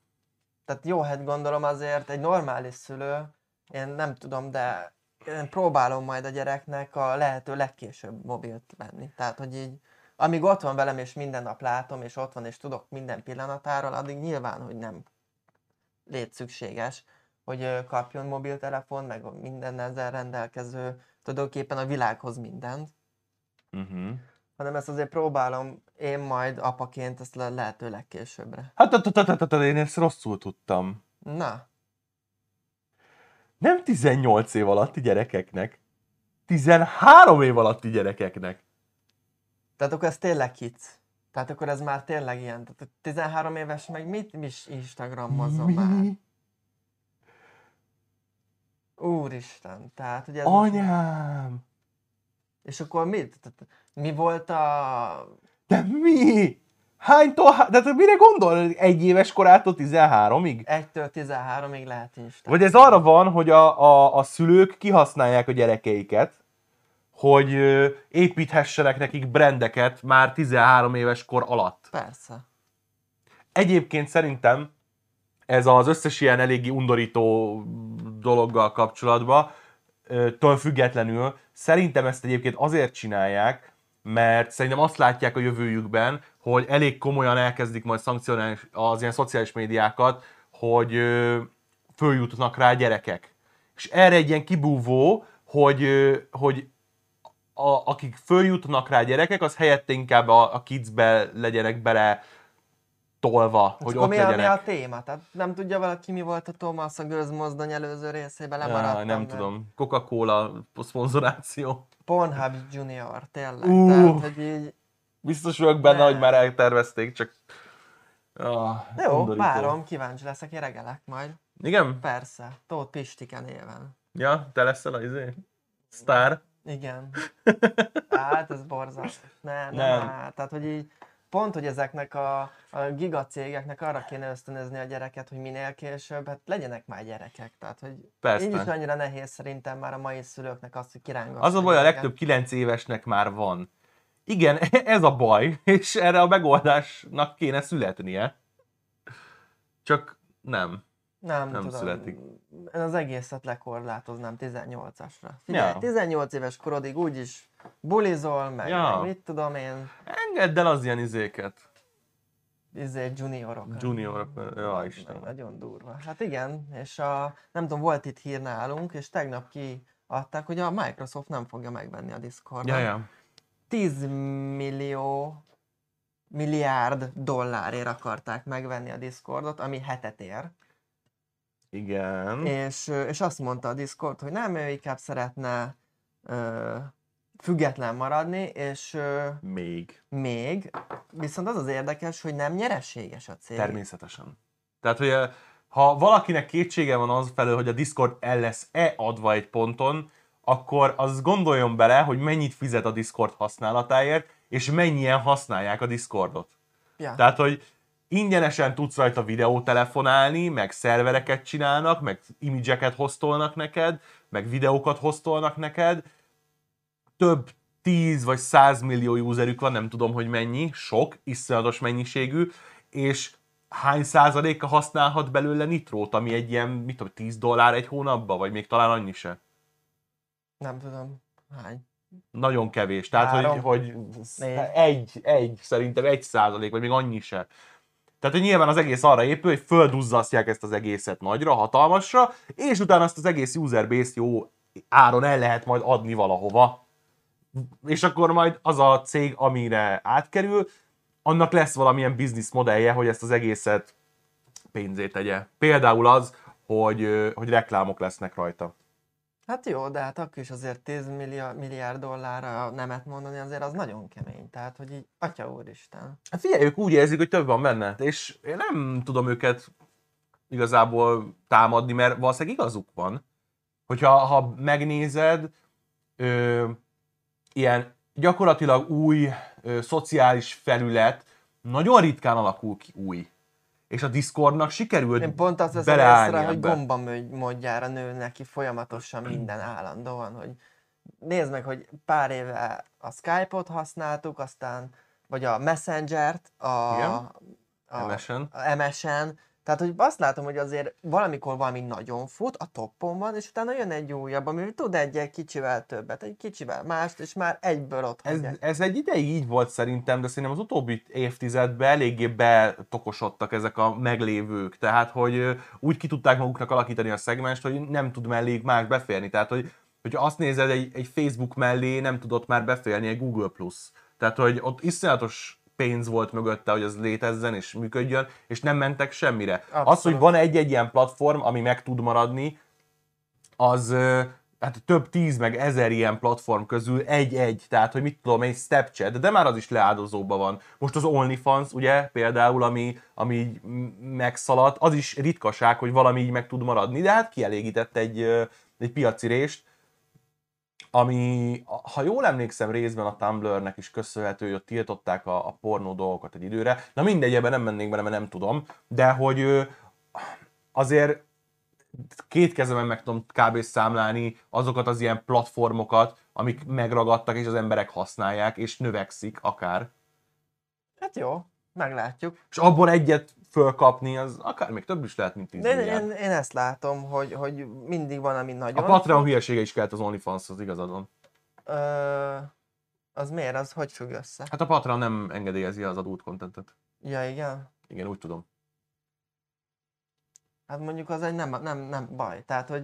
tehát jó, hát gondolom azért egy normális szülő, én nem tudom, de én próbálom majd a gyereknek a lehető legkésőbb mobilt venni. Tehát, hogy így amíg ott van velem, és minden nap látom, és ott van, és tudok minden pillanatáról, addig nyilván, hogy nem légy szükséges, hogy kapjon mobiltelefon, meg minden ezzel rendelkező, tulajdonképpen a világhoz mindent, Uh-huh. hanem ezt azért próbálom én majd apaként ezt le- lehető legkésőbbre. Hát, hát, hát, hát, én ezt rosszul tudtam. Na, Nem 18 év alatti gyerekeknek. 13 év alatti gyerekeknek. tehát akkor ez tényleg kic. Tehát akkor ez már tényleg ilyen. Tehát 13 éves meg mit is Instagramozzon már? Úristen, tehát hogy ez most- Anyám! És akkor mit? Tehát, mi volt a... De mi? Hánytól? há- De te mire gondol? Egy éves korától 13-ig? 1-től 13-ig lehet Insta. Vagy ez arra van, hogy a, a, a szülők kihasználják a gyerekeiket, hogy építhessenek nekik brendeket már 13 éves kor alatt. Persze. Egyébként szerintem ez az összes ilyen eléggé undorító dologgal kapcsolatban, től függetlenül, szerintem ezt egyébként azért csinálják, mert szerintem azt látják a jövőjükben, hogy elég komolyan elkezdik majd szankcionálni az ilyen szociális médiákat, hogy följutnak rá gyerekek. És erre egy ilyen kibúvó, hogy, hogy a, akik följutnak rá gyerekek, az helyette inkább a, a kidsbe legyenek bele tolva, hogy Akkor ott mi a, mi legyenek. a téma? Tehát nem tudja valaki, mi volt a Thomas a gőzmozdony előző részében, lemaradtam. Ja, nem mert tudom. Coca-Cola szponzoráció. Pornhub Junior, tényleg. Ú. Tehát, hogy így... Biztos vagyok benne, Ne. hogy már eltervezték, csak... Ah, Jó, undorító. várom, kíváncsi leszek, én regelek majd. Igen? Persze, Tóth Pistike néven. Ja, te leszel a izé? Sztár? Igen. Hát, ez borzalmas. Nem, nem, Nem. nem. Tehát, hogy így pont, hogy ezeknek a, a gigacégeknek arra kéne ösztönözni a gyereket, hogy minél később, hát legyenek már gyerekek. Tehát, hogy Persze. így is annyira nehéz szerintem már a mai szülőknek azt, hogy kirángatni. Az a baj, a legtöbb 9 évesnek már van. Igen, ez a baj, és erre a megoldásnak kéne születnie. Csak nem. Nem, nem tudom. születik. Én az egészet lekorlátoznám 18-asra. Figyelj, Ja. 18 éves korodig úgyis bulizol, meg, Ja. meg mit tudom én, Engedd el az ilyen izéket. izé juniorok. Junior, ja Isten. Nagyon durva. Hát igen, és a, nem tudom, volt itt hír nálunk, és tegnap kiadták, hogy a Microsoft nem fogja megvenni a Discordot. Ja, ja. 10 millió milliárd dollárért akarták megvenni a Discordot, ami hetet ér. Igen. És, és azt mondta a Discord, hogy nem, ő inkább szeretne ö, független maradni, és ö, Még. még, viszont az az érdekes, hogy nem nyereséges a cég. Természetesen. Tehát, hogy ha valakinek kétsége van az felől, hogy a Discord el lesz-e adva egy ponton, akkor az gondoljon bele, hogy mennyit fizet a Discord használatáért, és mennyien használják a Discordot. Ja. Tehát, hogy ingyenesen tudsz rajta videótelefonálni, meg szervereket csinálnak, meg imidzseket hoztolnak neked, meg videókat hoztolnak neked. Több 10 vagy 100 millió userük van, nem tudom, hogy mennyi, sok, iszonyatos mennyiségű, és hány százaléka használhat belőle nitrót, ami egy ilyen, mit tudom, 10 dollár egy hónapba, vagy még talán annyi se. Nem tudom, hány. Nagyon kevés. Tehát, hogy, Három. hogy Négy. egy, egy, szerintem egy százalék, vagy még annyi se. Tehát, hogy nyilván az egész arra épül, hogy földuzzasztják ezt az egészet nagyra, hatalmasra, és utána azt az egész userbase jó áron el lehet majd adni valahova. És akkor majd az a cég, amire átkerül, annak lesz valamilyen business modellje, hogy ezt az egészet pénzét tegye. Például az, hogy, hogy reklámok lesznek rajta. Hát jó, de hát akkor is azért 10 milliárd, milliárd dollárra nemet mondani, azért az nagyon kemény. Tehát, hogy így, atya úristen. Hát figyelj, ők úgy érzik, hogy több van benne, és én nem tudom őket igazából támadni, mert valószínűleg igazuk van. Hogyha ha megnézed, ö, ilyen gyakorlatilag új ö, szociális felület nagyon ritkán alakul ki új. És a Discordnak sikerült Én pont azt veszem észre, hogy gomba módjára nő neki folyamatosan minden állandóan, hogy nézd meg, hogy pár éve a Skype-ot használtuk, aztán, vagy a Messenger-t, a, Igen. a, MSN. a MSN, Tehát, hogy azt látom, hogy azért valamikor valami nagyon fut, a toppon van, és utána jön egy újabb, ami tud egy kicsivel többet, egy kicsivel mást, és már egyből ott Ez, hagyják. ez egy ideig így volt szerintem, de szerintem az utóbbi évtizedben eléggé betokosodtak ezek a meglévők. Tehát, hogy úgy ki tudták maguknak alakítani a szegmest, hogy nem tud melléjük más beférni. Tehát, hogy hogyha azt nézed, egy, egy Facebook mellé nem tudott már beférni egy Google+. Tehát, hogy ott iszonyatos pénz volt mögötte, hogy az létezzen és működjön, és nem mentek semmire. Abszolút. Az, hogy van egy-egy ilyen platform, ami meg tud maradni, az hát több tíz meg ezer ilyen platform közül egy-egy, tehát hogy mit tudom, egy Snapchat, de már az is leáldozóban van. Most az OnlyFans, ugye, például, ami, ami így megszaladt, az is ritkaság, hogy valami így meg tud maradni, de hát kielégített egy, egy piaci rést, ami, ha jól emlékszem, részben a Tumblrnek is köszönhető, hogy ott tiltották a, a pornó dolgokat egy időre. Na mindegy, ebben nem mennék bele, mert nem tudom, de hogy azért két kezemen meg tudom kb. számlálni azokat az ilyen platformokat, amik megragadtak, és az emberek használják, és növekszik akár. Hát jó, meglátjuk. És abból egyet fölkapni, az akár még több is lehet, mint 10 De milliárd. én, én ezt látom, hogy, hogy mindig van, ami nagyon... A Patreon hülyesége is kellett az OnlyFans, az igazad van. Ö, az miért? Az hogy függ össze? Hát a Patreon nem engedélyezi az adult contentet. Ja, igen. Igen, úgy tudom. Hát mondjuk az egy nem, nem, nem baj. Tehát, hogy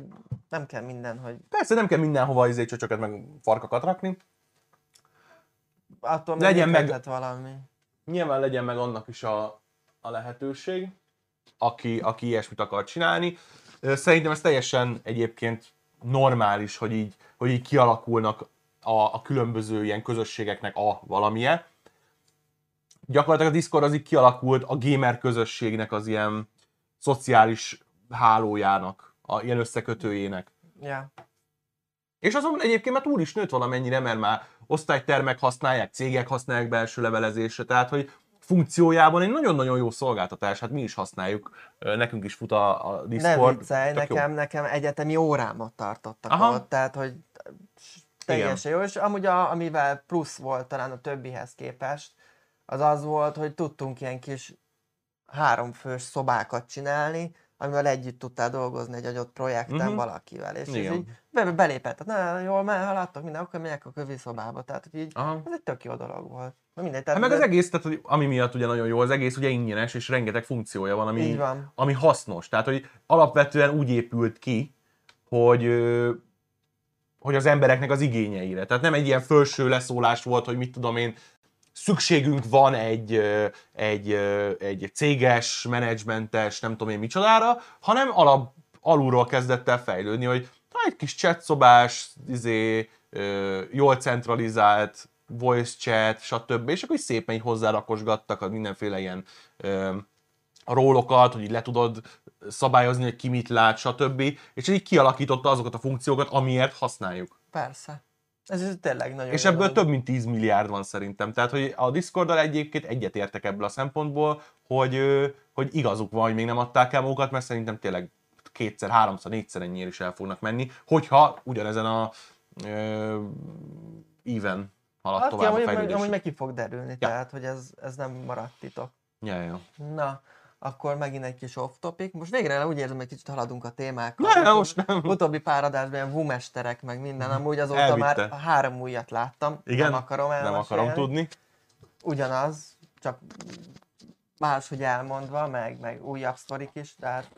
nem kell minden, hogy Persze nem kell mindenhova izé csöcsöket meg farkakat rakni. attól Legyen meg- valami. Nyilván legyen meg annak is a, a lehetőség, aki, aki ilyesmit akar csinálni. Szerintem ez teljesen egyébként normális, hogy így, hogy így kialakulnak a, a különböző ilyen közösségeknek a valamie. Gyakorlatilag a Discord az így kialakult a gamer közösségnek az ilyen szociális hálójának, a, ilyen összekötőjének. Ja. És azon egyébként már túl is nőtt valamennyire, mert már osztálytermek használják, cégek használják belső levelezésre, tehát hogy funkciójában egy nagyon-nagyon jó szolgáltatás, hát mi is használjuk, nekünk is fut a, a Ne Discord. viccelj, tök jó. nekem, nekem egyetemi órámat tartottak Aha. ott, tehát, hogy teljesen jó, és amúgy a, amivel plusz volt talán a többihez képest, az az volt, hogy tudtunk ilyen kis háromfős szobákat csinálni, amivel együtt tudtál dolgozni egy adott projekten uh-huh. valakivel, és, Igen. így be, belépett, na jól már haladtok minden, akkor megyek a kövi szobába, tehát hogy így, Aha. ez egy tök jó dolog volt. Na mindegy, Hát tehát meg az ez- egész, tehát, hogy ami miatt ugye nagyon jó, az egész ugye ingyenes, és rengeteg funkciója van, ami, van. ami hasznos. Tehát, hogy alapvetően úgy épült ki, hogy, hogy az embereknek az igényeire. Tehát nem egy ilyen felső leszólás volt, hogy mit tudom én, szükségünk van egy, egy, egy céges, menedzsmentes, nem tudom én micsodára, hanem alap, alulról kezdett el fejlődni, hogy egy kis chatszobás, izé, jól centralizált, voice chat, stb. És akkor így szépen így hozzárakosgattak a mindenféle ilyen ö, rólokat, hogy így le tudod szabályozni, hogy ki mit lát, stb. És így kialakította azokat a funkciókat, amiért használjuk. Persze. Ez is tényleg nagyon És ebből dolog. több mint 10 milliárd van szerintem. Tehát, hogy a Discorddal egyébként egyetértek ebből a szempontból, hogy, hogy igazuk van, hogy még nem adták el magukat, mert szerintem tényleg kétszer, háromszor, négyszer ennyire is el fognak menni, hogyha ugyanezen a ö, even halad Hát tovább ja, a fejlődés. amúgy meg ki fog derülni, Ja. tehát hogy ez, ez nem maradt titok. Ja, ja. Na, akkor megint egy kis off topic. Most végre úgy érzem, hogy kicsit haladunk a témákkal. Ne, most nem. Utóbbi pár adásban ilyen vumesterek, meg minden. Amúgy azóta Elvitte. már három újat láttam. Igen? Nem akarom Nem elmesélni. akarom tudni. Ugyanaz, csak máshogy elmondva, meg, meg újabb sztorik is, de hát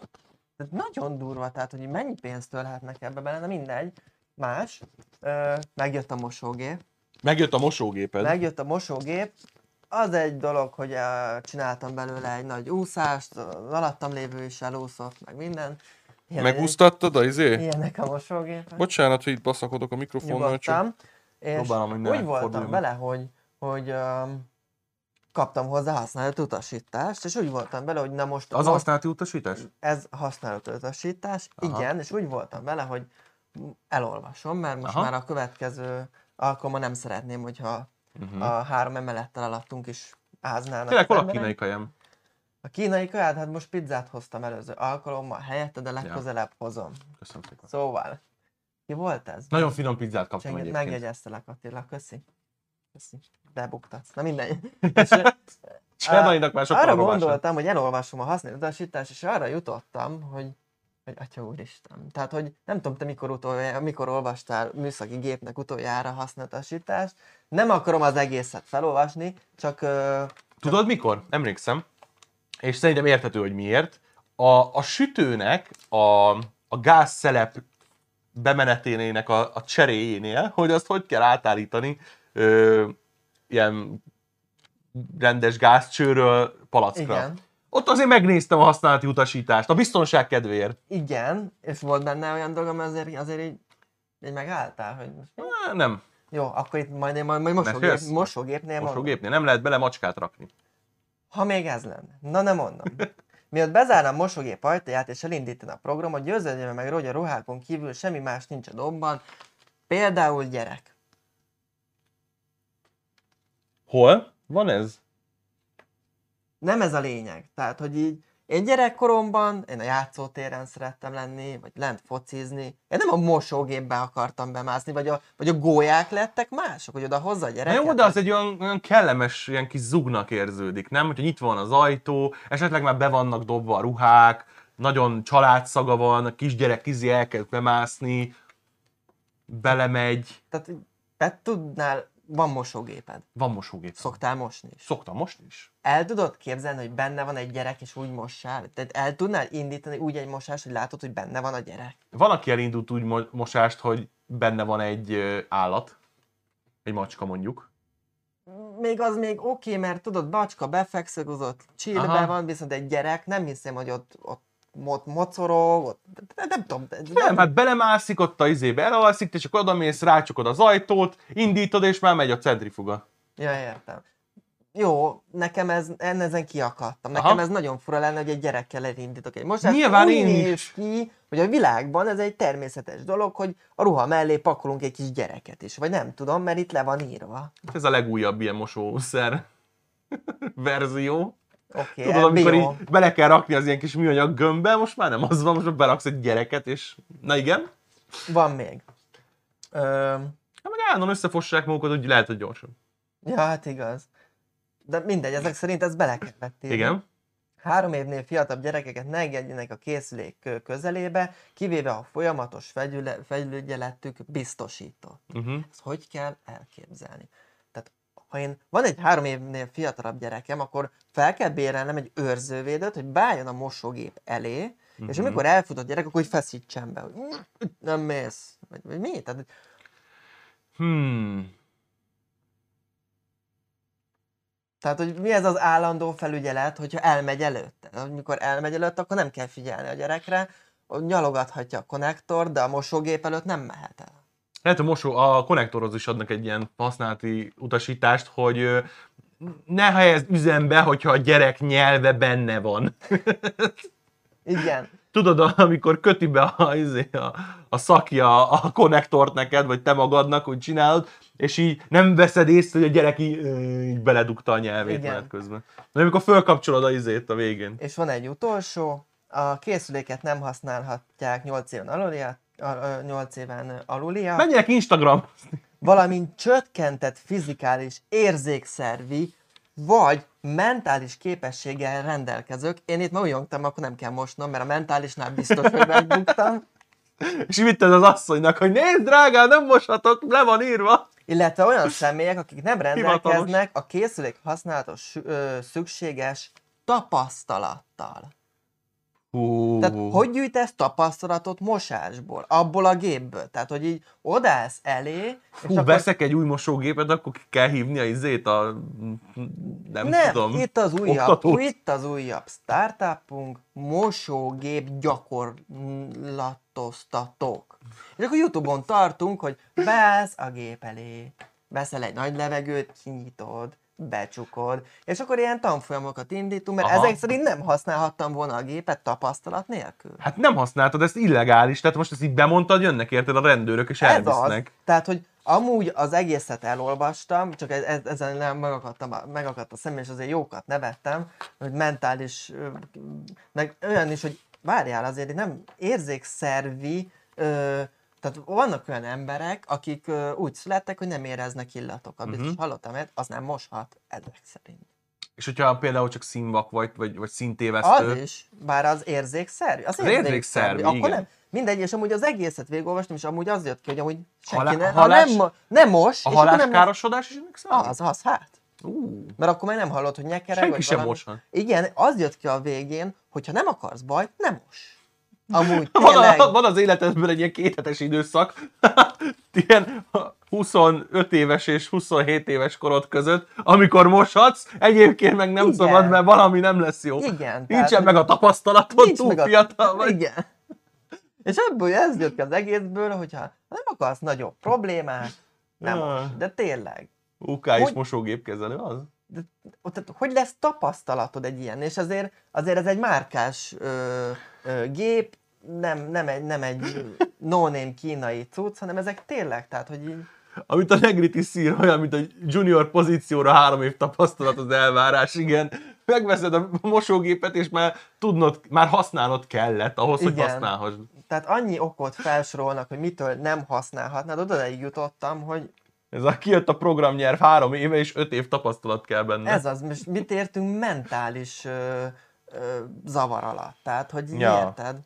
nagyon durva, tehát hogy mennyi pénzt tölhetnek ebbe bele, de mindegy. Más. Ö, megjött a mosógép. Megjött a mosógéped. Megjött a mosógép, az egy dolog, hogy uh, csináltam belőle egy nagy úszást, az alattam lévő is elúszott, meg minden. Ilyen, Megúsztattad a izé? Ilyenek a mosógépek. Bocsánat, hogy itt baszakodok a mikrofonnal, csak Nyugodtan. És Próbálom, hogy úgy voltam forduljon. vele, hogy, hogy um, kaptam hozzá használat utasítást, és úgy voltam vele, hogy na most, Az most használati utasítás? ez használat utasítás, Aha. igen, és úgy voltam vele, hogy elolvasom, mert most Aha. már a következő alkalommal nem szeretném, hogyha Uh-huh. a három emelettel alattunk is áznának. Tényleg hol a kínai kajem? A kínai kaját, hát most pizzát hoztam előző alkalommal helyette, de legközelebb hozom. Köszönöm szépen. Szóval, ki volt ez? Nagyon finom pizzát kaptam Csenged, egyébként. megjegyeztelek Attila, köszi. Köszi. bebuktatsz. Na mindegy. És, Csedainak már sokkal arra gondoltam, hogy elolvasom a használati utasítást, és arra jutottam, hogy hogy atya úristen. Tehát, hogy nem tudom, te mikor, utoljára, mikor olvastál műszaki gépnek utoljára használatasítást. Nem akarom az egészet felolvasni, csak Tudod mikor? Emlékszem. És szerintem érthető, hogy miért. A, a sütőnek a, a gázszelep bemeneténének a, a cseréjénél, hogy azt hogy kell átállítani ö, ilyen rendes gázcsőről palackra. igen. Ott azért megnéztem a használati utasítást, a biztonság kedvéért. Igen, és volt benne olyan dolog, ami azért, azért így, így megálltál, hogy? Á, Nem, Jó, akkor itt majd én majd, majd mosógép, mosógépnél mosógépnél nem lehet bele macskát rakni. Ha még ez lenne. Na nem mondom. Bezárnám a mosógép ajtaját és elindítana a programot, győződjön meg róla, hogy a ruhákon kívül semmi más nincs a dobban, például gyerek. Hol? Van ez? Nem ez a lényeg. Tehát, hogy így én gyerekkoromban, én a játszótéren szerettem lenni, vagy lent focizni. Én nem a mosógépbe akartam bemászni, vagy a, vagy a gólyák lettek mások, hogy oda hozza a Na gyereket. jó, de az egy olyan, olyan kellemes, ilyen kis zugnak érződik, nem? Hogyha nyitva van az ajtó, esetleg már be vannak dobva a ruhák, nagyon családszaga van, a kisgyerek kizi elkezd bemászni, belemegy, Tehát te tudnál, van mosógéped. van mosógép. Szoktál mosni is. Szoktam most is. El tudod képzelni, hogy benne van egy gyerek, és úgy mossál? Tehát el tudnál indítani úgy egy mosást, hogy látod, hogy benne van a gyerek? Van, aki elindult úgy mo- mosást, hogy benne van egy állat, egy macska mondjuk. Még az még oké, okay, mert tudod, bacska befekszegozott, chillbe Aha. van, viszont egy gyerek, nem hiszem, hogy ott, ott, ott mocorog, ott, nem, nem tudom. de- Nem, hát belemászik ott a izébe, elalszik, és akkor odamész, rácsukod az ajtót, indítod, és már megy a centrifuga. Ja, értem. Jó, nekem ez, en- ezen kiakadtam. Aha. Nekem ez nagyon fura lenne, hogy egy gyerekkel elindítok egy mosást. Nyilván én is. ki, hogy a világban ez egy természetes dolog, hogy a ruha mellé pakolunk egy kis gyereket is. Vagy nem tudom, mert itt le van írva. Ez a legújabb ilyen mosószer verzió. Oké, Tudod, amikor bio. így bele kell rakni az ilyen kis műanyag gömbbe, most már nem az van, most már beraksz egy gyereket, és na igen. Van még. Ö, Hát meg állandóan összefossák magukat, hogy lehet, hogy gyorsan. ja, hát igaz. De mindegy, ezek szerint ez bele kellett írni. Igen. Három évnél fiatalabb gyerekeket ne engedjenek a készülék közelébe, kivéve a folyamatos felügyeletük biztosított. Uh-huh. Ezt hogy kell elképzelni? Ha én van egy három évnél fiatalabb gyerekem, akkor fel kell bérelnem egy őrzővédőt, hogy beálljon a mosógép elé, uh-huh. és Mhm. amikor elfut a gyerek, akkor hogy feszítsen be, hogy nem mész. Vagy, vagy mi? Tehát, Hmm. tehát, hogy mi ez az állandó felügyelet, hogyha elmegy előtte? Amikor elmegy előtte, akkor nem kell figyelni a gyerekre, nyalogathatja a konnektor, de a mosógép előtt nem mehet el. Lehet, hogy mosó, a konnektorhoz is adnak egy ilyen használati utasítást, hogy ne helyezd üzembe, hogyha a gyerek nyelve benne van. Igen. Tudod, amikor köti be a, izé, a, a szakja a konnektort neked, vagy te magadnak, hogy csinálod, és így nem veszed észre, hogy a gyerek így, így beledugta a nyelvét menet közben. De amikor fölkapcsolod a izét a végén. És van egy utolsó, a készüléket nem használhatják 8 éven aluliak, 8 éven aluliak, Menjenek Instagram! valamint csökkentett fizikális érzékszervi vagy mentális képességgel rendelkezők. Én itt ma újongtam, akkor nem kell mosnom, mert a mentálisnál biztos, hogy megbuktam. És vitted az asszonynak, hogy nézd drágám, nem moshatok, le van írva! Illetve olyan személyek, akik nem Hivatalos. rendelkeznek a készülék használatos szükséges tapasztalattal. Hú. Tehát hogy gyűjtesz tapasztalatot mosásból, abból a gépből? Tehát, hogy így odállsz elé, és Hú, veszek egy új mosógépet, akkor ki kell hívni a izét, a... Nem, nem, tudom. itt az újabb, oktatót. itt az újabb startupunk, mosógép gyakorlatoztatók. És akkor Youtube-on tartunk, hogy beállsz a gép elé, veszel egy nagy levegőt, kinyitod, becsukod, és akkor ilyen tanfolyamokat indítunk, mert Aha. ezek szerint nem használhattam volna a gépet tapasztalat nélkül. Hát nem használtad, ez illegális, tehát most ezt így bemondtad, jönnek érted a rendőrök, és Ez az. Tehát, hogy amúgy az egészet elolvastam, csak ez, ez, ezen nem megakadtam, megakadt a személy, és azért jókat nevettem, hogy mentális, meg olyan is, hogy várjál azért, nem érzékszervi, ö, Tehát vannak olyan emberek, akik úgy születtek, hogy nem éreznek illatokat. Biztos Mhm. hallottam, hogy az nem moshat, ezek szerint. És hogyha például csak színvak vagy, vagy, vagy színtévesztő, Az is, bár az érzékszerű. Az, Az érzékszerű, Akkor igen. nem. Mindegy, és amúgy az egészet végigolvastam, és amúgy az jött ki, hogy amúgy senki Halá- ne, halás- ha nem, nem mos, a akkor haláskárosodás is ennek számít? Az, az, hát. Ú, Mert akkor már nem hallod, hogy nyekere, senki vagy sem valami. moshat. Igen, az jött ki a végén, hogyha nem akarsz bajt, nem mos. Amúgy Van, a, van az életedben egy ilyen kéthetes időszak, ilyen 25 éves és 27 éves korod között, amikor moshatsz, egyébként meg nem Igen. szabad, mert valami nem lesz jó. Igen, tehát, Nincsen hogy- meg a tapasztalatod, Nincs túl meg a- fiatal vagy. Igen. És ebből ez jött ki az egészből, hogyha nem akarsz nagyobb problémát, nem most. De tényleg. UK is mosógépkezelő, az? De, tehát, hogy lesz tapasztalatod egy ilyen? És azért, azért ez egy márkás ö, gép, nem, nem egy, nem egy no-name kínai cucc, hanem ezek tényleg, tehát, hogy így, Amit a Negriti szír, olyan, mint a junior pozícióra három év tapasztalat az elvárás, igen. Megveszed a mosógépet, és már tudnod, már használnod kellett ahhoz, hogy Igen. használhass. tehát annyi okot felsorolnak, hogy mitől nem használhatnád, odaig jutottam, hogy Ez a kijött a programnyelv három éve, és öt év tapasztalat kell benne. ez az, most mit értünk mentális ö, zavar alatt, tehát, hogy Ja. érted?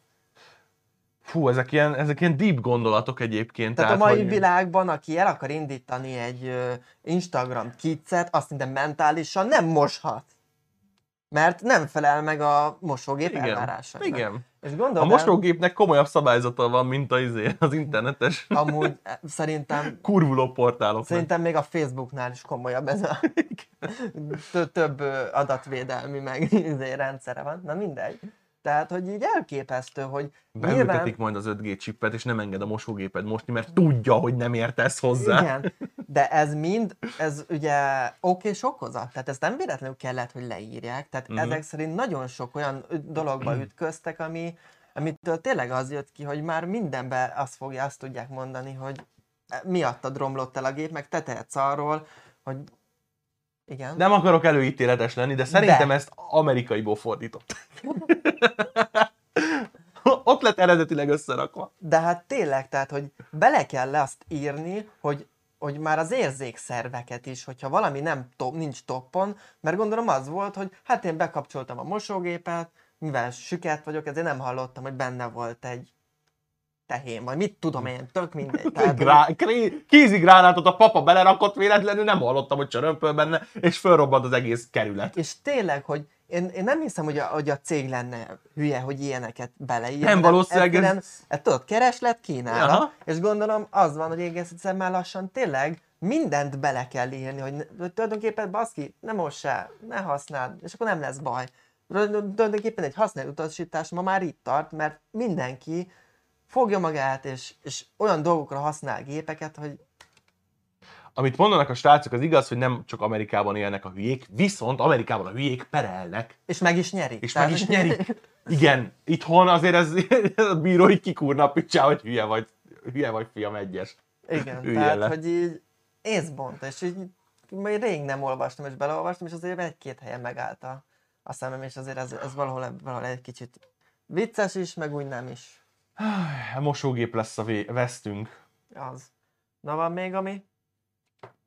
Fú, ezek ilyen, ezek ilyen deep gondolatok egyébként. Tehát, tehát a mai hogy... világban, aki el akar indítani egy Instagram kicset, azt minden mentálisan nem moshat. Mert nem felel meg a mosógép Igen, elvárásainak. igen. És A gondolod, mosógépnek komolyabb szabályzata van, mint az, izé, az internetes amúgy eh, szerintem kurvuló portáloknak. Szerintem még a Facebooknál is komolyabb ez a Tö- több adatvédelmi meg izé, rendszere van. Na mindegy. Tehát, hogy így elképesztő, hogy Beültetik nyilván... majd az 5G csippet, és nem enged a mosógéped mosni, mert tudja, hogy nem értesz hozzá. Igen, de ez mind, ez ugye oké és okozat, tehát ezt nem véletlenül kellett, hogy leírják, tehát uh-huh. ezek szerint nagyon sok olyan dologba ütköztek, ami, amitől tényleg az jött ki, hogy már mindenben azt fogja, azt tudják mondani, hogy miattad romlott el a gép, meg te tehetsz arról, hogy igen. Nem akarok előítéletes lenni, de szerintem De. ezt amerikaiból fordított. Ott lett eredetileg összerakva. De hát tényleg, tehát, hogy bele kell azt írni, hogy, hogy már az érzékszerveket is, hogyha valami nem top, nincs toppon, mert gondolom az volt, hogy hát én bekapcsoltam a mosógépet, mivel süket vagyok, ezért nem hallottam, hogy benne volt egy tehén, vagy mit tudom én, tök mindegy. Tehát, hogy- Grá- kré- Kézigránátot a papa belerakott véletlenül, nem hallottam, hogy csörömpöl benne, és fölrobbant az egész kerület. és tényleg, hogy én, én nem hiszem, hogy a, hogy a cég lenne hülye, hogy ilyeneket beleír. Nem, valószínűleg ez- egyszerűen, ez... tudod, kereslet kínálat, Aha. és gondolom az van, hogy egész egyszer már lassan tényleg mindent bele kell írni, hogy, hogy tulajdonképpen baszki, ne mossál, ne használd, és akkor nem lesz baj. Tulajdonképpen egy használt utasítás ma már itt tart, mert mindenki fogja magát, és, és olyan dolgokra használ gépeket, hogy Amit mondanak a srácok, az igaz, hogy nem csak Amerikában élnek a hülyék, viszont Amerikában a hülyék perelnek, és meg is nyerik. és Tehát- meg is nyerik. Igen, itthon azért ez, ez a bíró így kikúrna a picsá, hogy hülye vagy, hülye vagy fiam egyes. Igen, tehát, le. hogy így észbont, és így majd rég nem olvastam, és beleolvastam, és azért egy-két helyen megállt a, a szemem, és azért ez, ez valahol, valahol egy kicsit vicces is, meg úgy nem is. A mosógép lesz a vesztünk. Az. Na van még ami?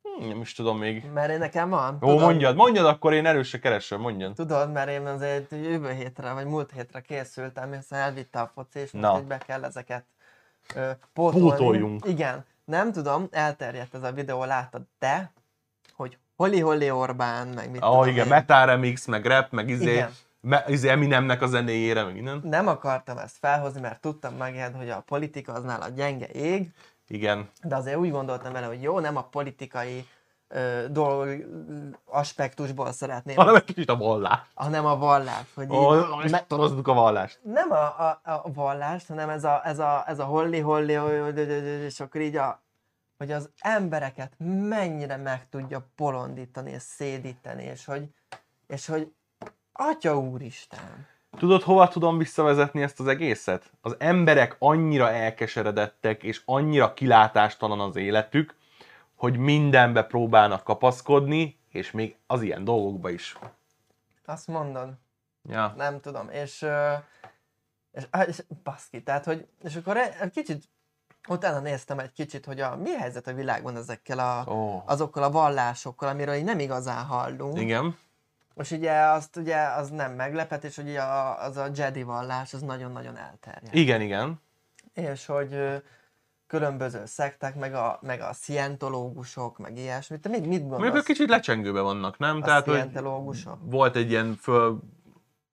Hm, nem is tudom még. Mert én nekem van. Jó, mondjad, mondjad, akkor én előse keresem, mondjad. Tudod, mert én azért jövő hétre, vagy múlt hétre készültem, hiszen elvitte a foci, és most Na. így be kell ezeket ö, pótolni. Pótoljunk. Igen. Nem tudom, elterjedt ez a videó, láttad, de hogy Holly Holly Orbán, meg mit Ah, igen, én. Metal Remix, meg rap, meg izé, Igen. Izé Eminemnek a zenéjére, meg innen. nem akartam ezt felhozni, mert tudtam meg, hogy a politika az nála gyenge ég, Igen. de azért úgy gondoltam vele, hogy jó, nem a politikai ö, dolg, aspektusból szeretném, Hanem egy kicsit a vallás. hanem a vallás. Hogy Oh, me- torozzuk a vallást. nem a, a, a vallást, hanem ez a, ez a, ez a holli holli, és akkor így a, hogy az embereket mennyire meg tudja bolondítani és szédíteni, és hogy, és hogy Atya úristen, Tudod, hova tudom visszavezetni ezt az egészet? Az emberek annyira elkeseredettek, és annyira kilátástalan az életük, hogy mindenbe próbálnak kapaszkodni, és még az ilyen dolgokba is. azt mondod. Ja. nem tudom, és, és, és baszki, tehát, hogy, és akkor egy, kicsit utána néztem egy kicsit, hogy a, mi a helyzet a világban ezekkel a, Ó. azokkal a vallásokkal, amiről így nem igazán hallunk. Igen. Most ugye azt ugye az nem meglepetés, hogy a, az a Jedi vallás az nagyon-nagyon elterjedt. Igen, igen. És hogy különböző szektek, meg a, meg a szientológusok, meg ilyesmi. Te mit, mit gondolsz? ők kicsit lecsengőbe vannak, nem? a Tehát, szientológusok? volt egy ilyen föl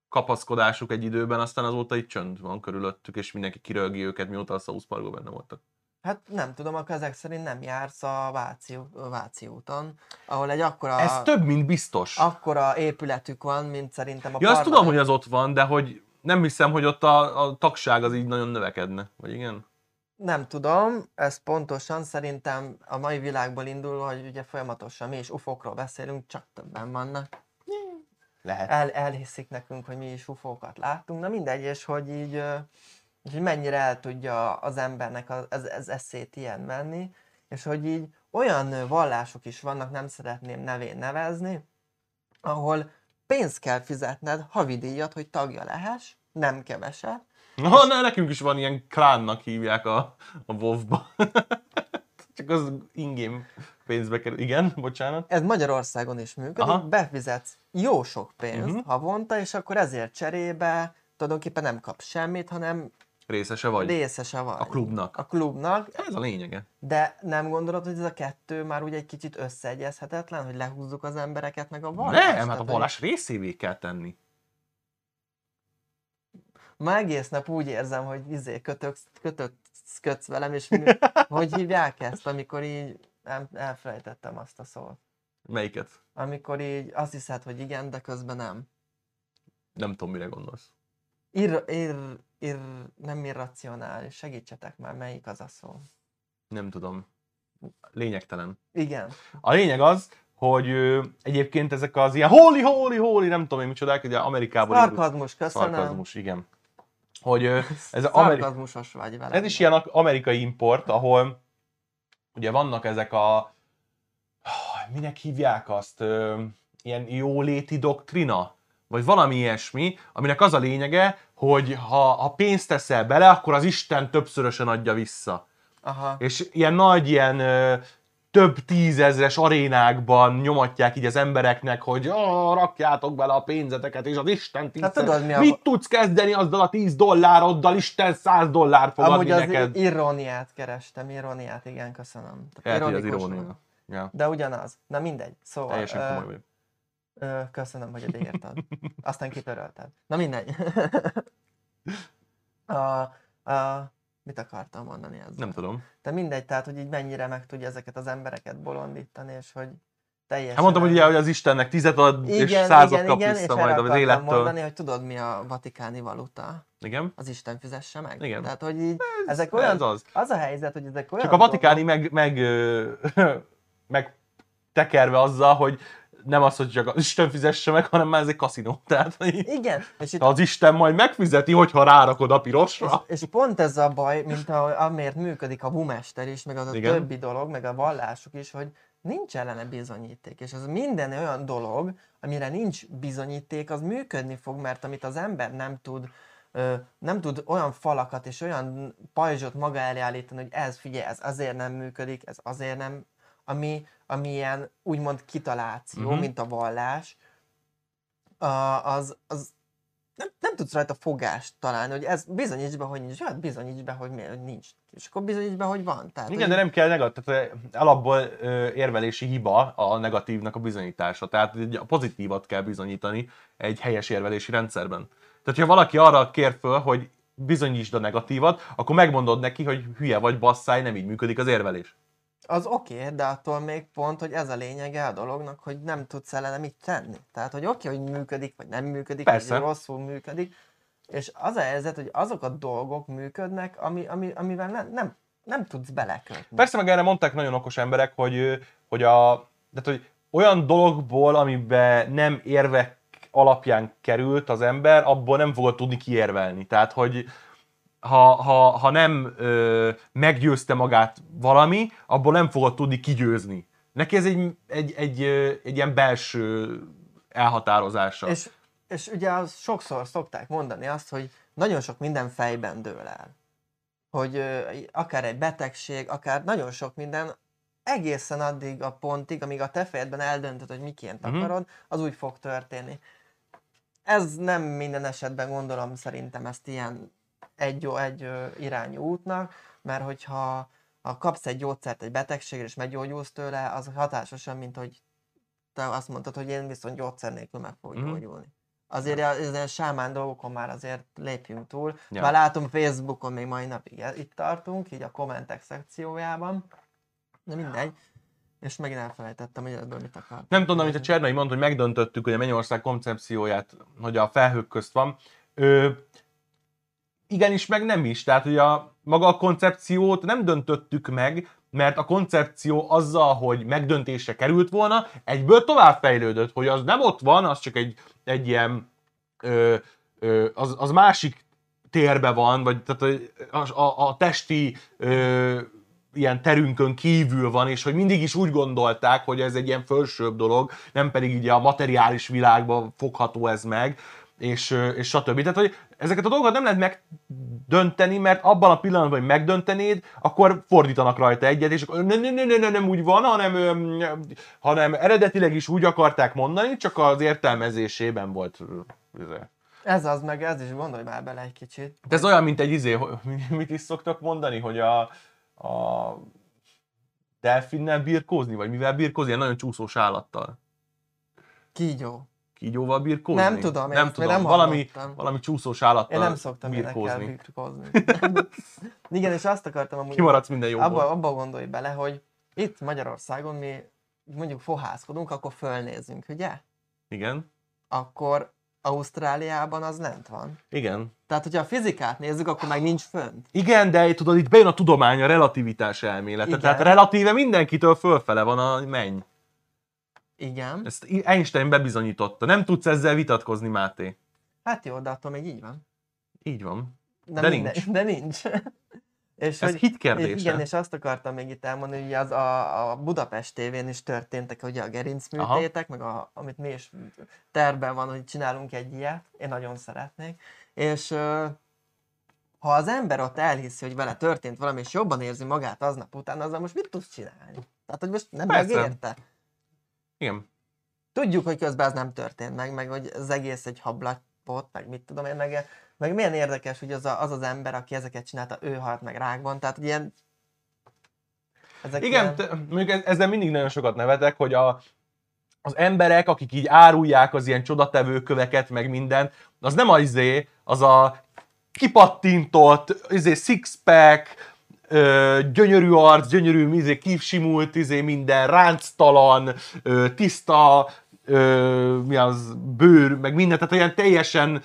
kapaszkodásuk egy időben, aztán azóta itt csönd van körülöttük, és mindenki kirölgi őket, mióta a South Parkban benne voltak. Hát nem tudom, akkor ezek szerint nem jársz a Váci, Váci úton, ahol egy akkora, Ez több, mint biztos. akkora épületük van, mint szerintem a Ja, azt tudom, hogy az ott van, de hogy nem hiszem, hogy ott a, a tagság az így nagyon növekedne. Vagy igen? Nem tudom, ez pontosan szerintem a mai világból indul, hogy ugye folyamatosan mi is ufokról beszélünk, csak többen vannak. Lehet. El, elhiszik nekünk, hogy mi is ufókat láttunk, na mindegy, és hogy így, és hogy mennyire el tudja az embernek az, az, az eszét ilyen venni, és hogy így olyan vallások is vannak, nem szeretném nevén nevezni, ahol pénzt kell fizetned havidíjat, hogy tagja lehess, nem keveset, Na, ne, nekünk is van ilyen klánnak hívják a, a WoW-ba. Csak az ingame pénzbe kerül. Igen, bocsánat. ez Magyarországon is működik, Aha. befizetsz jó sok pénzt uh-huh. havonta, és akkor ezért cserébe tulajdonképpen nem kapsz semmit, hanem Részese vagy részese vagy. a klubnak. A klubnak, Ez a lényege. de nem gondolod, hogy ez a kettő már úgy egy kicsit összeegyezhetetlen, hogy lehúzzuk az embereket meg a vallást? Nem, hát a hogy vallás részévé kell tenni. Ma egész nap úgy érzem, hogy izé kötöksz, kötöksz, kötsz velem, és mi, hogy hívják ezt, amikor így nem, elfelejtettem azt a szót. Melyiket? Amikor így azt hiszed, hogy igen, de közben nem. Nem tudom, mire gondolsz. Ir, ir, ir, nem irracionális. Segítsetek már, melyik az a szó. Nem tudom. Lényegtelen. Igen. A lényeg az, hogy ö, egyébként ezek az ilyen holy, holy, holy, nem tudom én micsodák, ugye Amerikából Szarkazmus, köszönöm. Szarkazmus, igen. Hogy ö, ez Szarkazmusos vagy vele. Ez is ilyen amerikai import, ahol ugye vannak ezek a minek hívják azt, ö, ilyen jóléti doktrina, vagy valami ilyesmi, aminek az a lényege, hogy ha, ha pénzt teszel bele, akkor az Isten többszörösen adja vissza. Aha. És ilyen nagy, ilyen ö, több tízezres arénákban nyomatják így az embereknek, hogy "Ó, rakjátok bele a pénzeteket, és az Isten tízszer. Hát tudod, mi a- Mit tudsz kezdeni azzal a 10 dollároddal? Isten 100 dollár fog Amúgy adni az neked. iróniát kerestem, iróniát, igen, köszönöm. Tehát Lehet, az irónia. Ja, De ugyanaz. Na mindegy. Szóval, teljesen komoly vagyok. Ö, köszönöm, hogy odaírtad. Aztán kitörölted. Na mindegy. a, a, mit akartam mondani ezzel? Nem tudom. De mindegy, tehát, hogy így mennyire meg tudja ezeket az embereket bolondítani, és hogy teljesen... Hát mondtam, hogy, ugye, hogy az Istennek tizet ad, igen, és százat igen, kap igen, és vissza erre majd az élettől. mondani, hogy tudod mi a vatikáni valuta? Igen? Az Isten fizesse meg. Igen. Tehát, hogy így, Ez, ezek olyan, ez az. az a helyzet, hogy ezek olyan Csak a vatikáni meg, meg, ö, meg tekerve azzal, hogy nem az, hogy csak az Isten fizesse meg, hanem már ez egy kaszinó. Tehát Igen, és itt az Isten majd megfizeti, hogyha rárakod a És, pirosra. és pont ez a baj, mint a, amiért működik a bumester is, meg az a Igen. többi dolog, meg a vallások is, hogy nincs ellene bizonyíték. És az minden olyan dolog, amire nincs bizonyíték, az működni fog, mert amit az ember nem tud, nem tud olyan falakat és olyan pajzsot maga elé állítani, hogy ez figyelj, ez azért nem működik, ez azért nem, ami, ami ilyen úgymond kitaláció, Mhm. uh-huh. mint a vallás, az, az nem, nem tudsz rajta fogást találni, hogy ez bizonyíts be, hogy nincs. Hát bizonyíts be, hogy, miért, hogy nincs. És akkor bizonyíts be, hogy van. Tehát, Igen, hogy de nem kell negatív, tehát ö, alapból ö, érvelési hiba a negatívnak a bizonyítása. Tehát a pozitívat kell bizonyítani egy helyes érvelési rendszerben. Tehát, ha valaki arra kér föl, hogy bizonyítsd a negatívat, akkor megmondod neki, hogy hülye vagy, basszáj, nem így működik az érvelés. Az oké, okay, de attól még pont, hogy ez a lényege a dolognak, hogy nem tudsz ellene mit tenni. Tehát, hogy oké, okay, hogy működik, vagy nem működik, Persze. vagy rosszul működik. És az a helyzet, hogy azok a dolgok működnek, ami, ami, amivel nem, nem, nem tudsz belekötni. Persze, meg erre mondták nagyon okos emberek, hogy, hogy, a, tehát, hogy olyan dologból, amiben nem érvek alapján került az ember, abból nem fogod tudni kiérvelni. Tehát, hogy ha, ha, ha nem ö, meggyőzte magát valami, abból nem fogod tudni kigyőzni. Neki ez egy, egy, egy, egy ilyen belső elhatározása. És, és ugye az sokszor szokták mondani azt, hogy nagyon sok minden fejben dől el. hogy ö, akár egy betegség, akár nagyon sok minden, egészen addig a pontig, amíg a te fejedben eldöntöd, hogy miként Mhm. akarod, az úgy fog történni. Ez nem minden esetben gondolom szerintem ezt ilyen egy, jó- egy irányú útnak, mert hogyha ha kapsz egy gyógyszert egy betegségre és meggyógyulsz tőle, az hatásosan, mint hogy te azt mondtad, hogy én viszont gyógyszer nélkül meg fogok Mhm. gyógyulni. Azért ezen sámán dolgokon már azért lépjünk túl. Ja. Ja. Már látom Facebookon még mai napig e- itt tartunk, így a kommentek szekciójában. De mindegy. És megint elfelejtettem, hogy ebből mit akar. Nem tudom, amit a Csernai mondta, hogy megdöntöttük, hogy a Mennyország koncepcióját, hogy a felhők közt van. Ö, igenis, meg nem is. Tehát, hogy a maga a koncepciót nem döntöttük meg, mert a koncepció azzal, hogy megdöntésre került volna, egyből tovább fejlődött, hogy az nem ott van, az csak egy, egy ilyen, ö, ö, az, az másik térbe van, vagy tehát a, a, a testi ö, ilyen terünkön kívül van, és hogy mindig is úgy gondolták, hogy ez egy ilyen fölsőbb dolog, nem pedig így a materiális világban fogható ez meg, és, és stb. Tehát, hogy ezeket a dolgokat nem lehet megdönteni, mert abban a pillanatban, hogy megdöntenéd, akkor fordítanak rajta egyet, és akkor nem, nem, nem, nem, nem úgy van, hanem, hanem eredetileg is úgy akarták mondani, csak az értelmezésében volt. izé. Ez az, meg ez is gondolj már bele egy kicsit. De ez olyan, mint egy izé, mit is szoktak mondani, hogy a, a delfinnel birkózni, vagy mivel birkózni, nagyon csúszós állattal. Kígyó. Kígyóval birkózni? Nem tudom, nem tudom. nem valami, hallottam. valami csúszós állattal Én nem szoktam birkózni. Igen, és azt akartam amúgy... Kimaradsz minden jóból. abba, abba gondolj bele, hogy itt Magyarországon mi mondjuk fohászkodunk, akkor fölnézünk, ugye? Igen. Akkor Ausztráliában az lent van. Igen. Tehát, hogyha a fizikát nézzük, akkor meg nincs fönt. Igen, de tudod, itt bejön a tudomány, a relativitás elmélete. Igen. Tehát relatíve mindenkitől fölfele van a menny. Igen. Ezt Einstein bebizonyította. Nem tudsz ezzel vitatkozni, Máté. Hát jó, de attól még így van. Így van. De, De minden- nincs. De nincs. és Ez hogy, hit kérdése. és igen, és azt akartam még itt elmondani, hogy az a, a Budapest tévén is történtek ugye a gerincműtétek, meg a, amit mi is terben van, hogy csinálunk egy ilyet. Én nagyon szeretnék. És ha az ember ott elhiszi, hogy vele történt valami, és jobban érzi magát aznap után, azzal most mit tudsz csinálni? Tehát, hogy most nem megérte. Igen. Tudjuk, hogy közben ez nem történt meg, meg hogy az egész egy hablatypot, meg mit tudom én, meg, meg milyen érdekes, hogy az, a, az az ember, aki ezeket csinálta, ő halt meg rákban, tehát ilyen... Ezek Igen, ilyen... te, mondjuk ez- ezzel mindig nagyon sokat nevetek, hogy a, az emberek, akik így árulják az ilyen csodatevő köveket, meg minden, az nem az izé, az a kipattintott, izé six-pack, ö, gyönyörű arc, gyönyörű, izé, kívsimult, izé, minden ránctalan, ö, tiszta, ö, mi az, bőr, meg minden, tehát olyan teljesen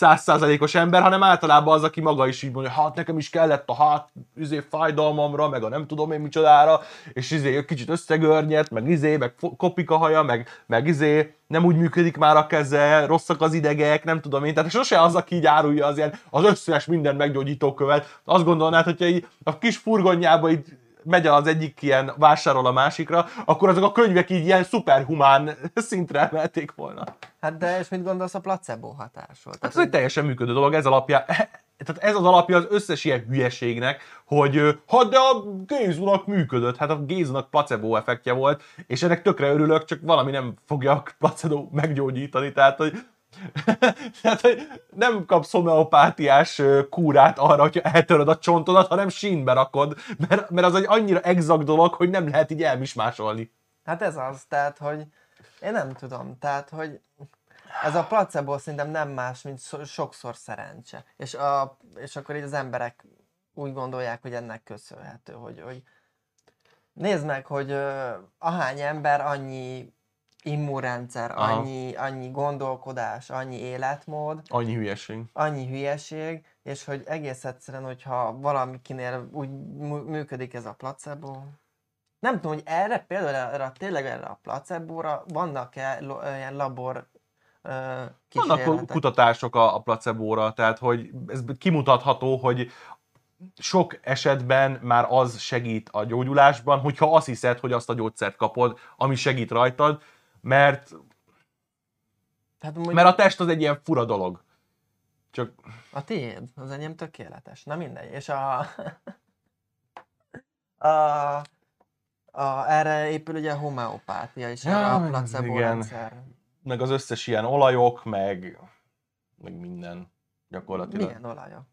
százszázalékos ember, hanem általában az, aki maga is így mondja, hát nekem is kellett a hát, izé, fájdalmamra, meg a nem tudom én micsodára, és izé, kicsit összegörnyet, meg izé, meg kopik a haja, meg, meg izé, nem úgy működik már a keze, rosszak az idegek, nem tudom én, tehát sose az, aki így árulja az ilyen, az összes minden meggyógyító követ. Azt gondolnád, hogyha így a kis furgonjába így megy az egyik ilyen vásárol a másikra, akkor azok a könyvek így ilyen szuperhumán szintre emelték volna. Hát de és mit gondolsz a placebo hatásról? Hát ez egy teljesen működő dolog, ez alapja, tehát ez az alapja az összes ilyen hülyeségnek, hogy ha de a Gézunak működött, hát a Gézunak placebo effektje volt, és ennek tökre örülök, csak valami nem fogja a placebo meggyógyítani, tehát hogy tehát, hogy nem kapsz homeopátiás kúrát arra, hogyha eltöröd a csontodat, hanem sínbe rakod, mert, mert az egy annyira exakt dolog, hogy nem lehet így elmismásolni. Hát ez az, tehát, hogy én nem tudom, tehát, hogy ez a placebo szerintem nem más, mint so- sokszor szerencse. És, a, és akkor így az emberek úgy gondolják, hogy ennek köszönhető, hogy, hogy nézd meg, hogy ö, ahány ember, annyi immunrendszer, Aha. annyi, annyi gondolkodás, annyi életmód, Annyi hülyeség. annyi hülyeség, és hogy egész egyszerűen, hogyha valamikinél úgy mű- működik ez a placebo, nem tudom, hogy erre például erre, tényleg erre a placebóra vannak-e ilyen labor ö, Vannak kutatások a, a placebóra, tehát hogy ez kimutatható, hogy sok esetben már az segít a gyógyulásban, hogyha azt hiszed, hogy azt a gyógyszert kapod, ami segít rajtad, mert, Tehát, mondjuk, mert a test az egy ilyen fura dolog. Csak A tiéd, az enyém tökéletes. Na mindegy. És a... a, a erre épül ugye a homeopátia is, Ja, a placebo igen. rendszer. meg az összes ilyen olajok, meg, meg minden gyakorlatilag. Milyen olaja?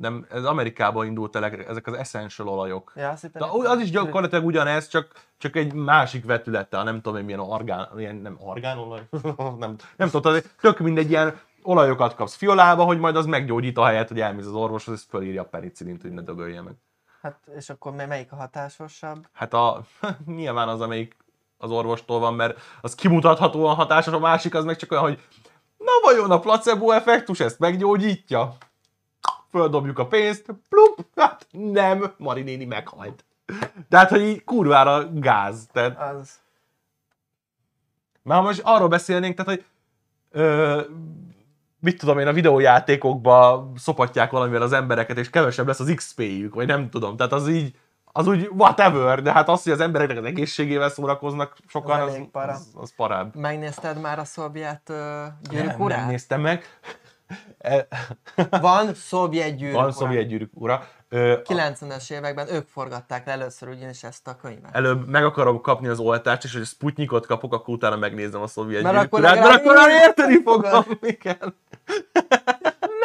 Nem, ez Amerikában indult el, ezek az essential olajok. Ja, azt De az is gyakorlatilag ugyanez, csak, csak egy másik vetülettel, nem tudom én milyen orgán, ilyen, nem orgánolaj, nem, nem tudom, tök mindegy ilyen olajokat kapsz fiolába, hogy majd az meggyógyít a helyet, hogy elmész az orvoshoz, és fölírja a penicillint, hogy ne dögölje meg. Hát, és akkor mely- melyik a hatásosabb? Hát a, nyilván az, amelyik az orvostól van, mert az kimutathatóan hatásos, a másik az meg csak olyan, hogy na vajon a placebo effektus ezt meggyógyítja? Földobjuk a pénzt, plup, hát nem, Mari néni meghalt. Tehát, hogy így kurvára gáz. Tehát, Az... már most arról beszélnénk, tehát, hogy ö, mit tudom én, a videójátékokba szopatják valamivel az embereket, és kevesebb lesz az XP-jük, vagy nem tudom. Tehát az így, az úgy whatever, de hát az, hogy az embereknek az egészségével szórakoznak sokan, Az para. az, az parább. Megnézted már a szovjet uh, Nem, gyűrűk nem urát? néztem meg. Van szovjet gyűrűk Van szovjet gyűrűk ura. Ö, 90-es években ők forgatták le először ugyanis ezt a könyvet. előbb meg akarom kapni az oltást, és hogy Sputnikot kapok, akkor utána megnézem a szovjet Mert akkor mert akkor már érteni fogom. Igen.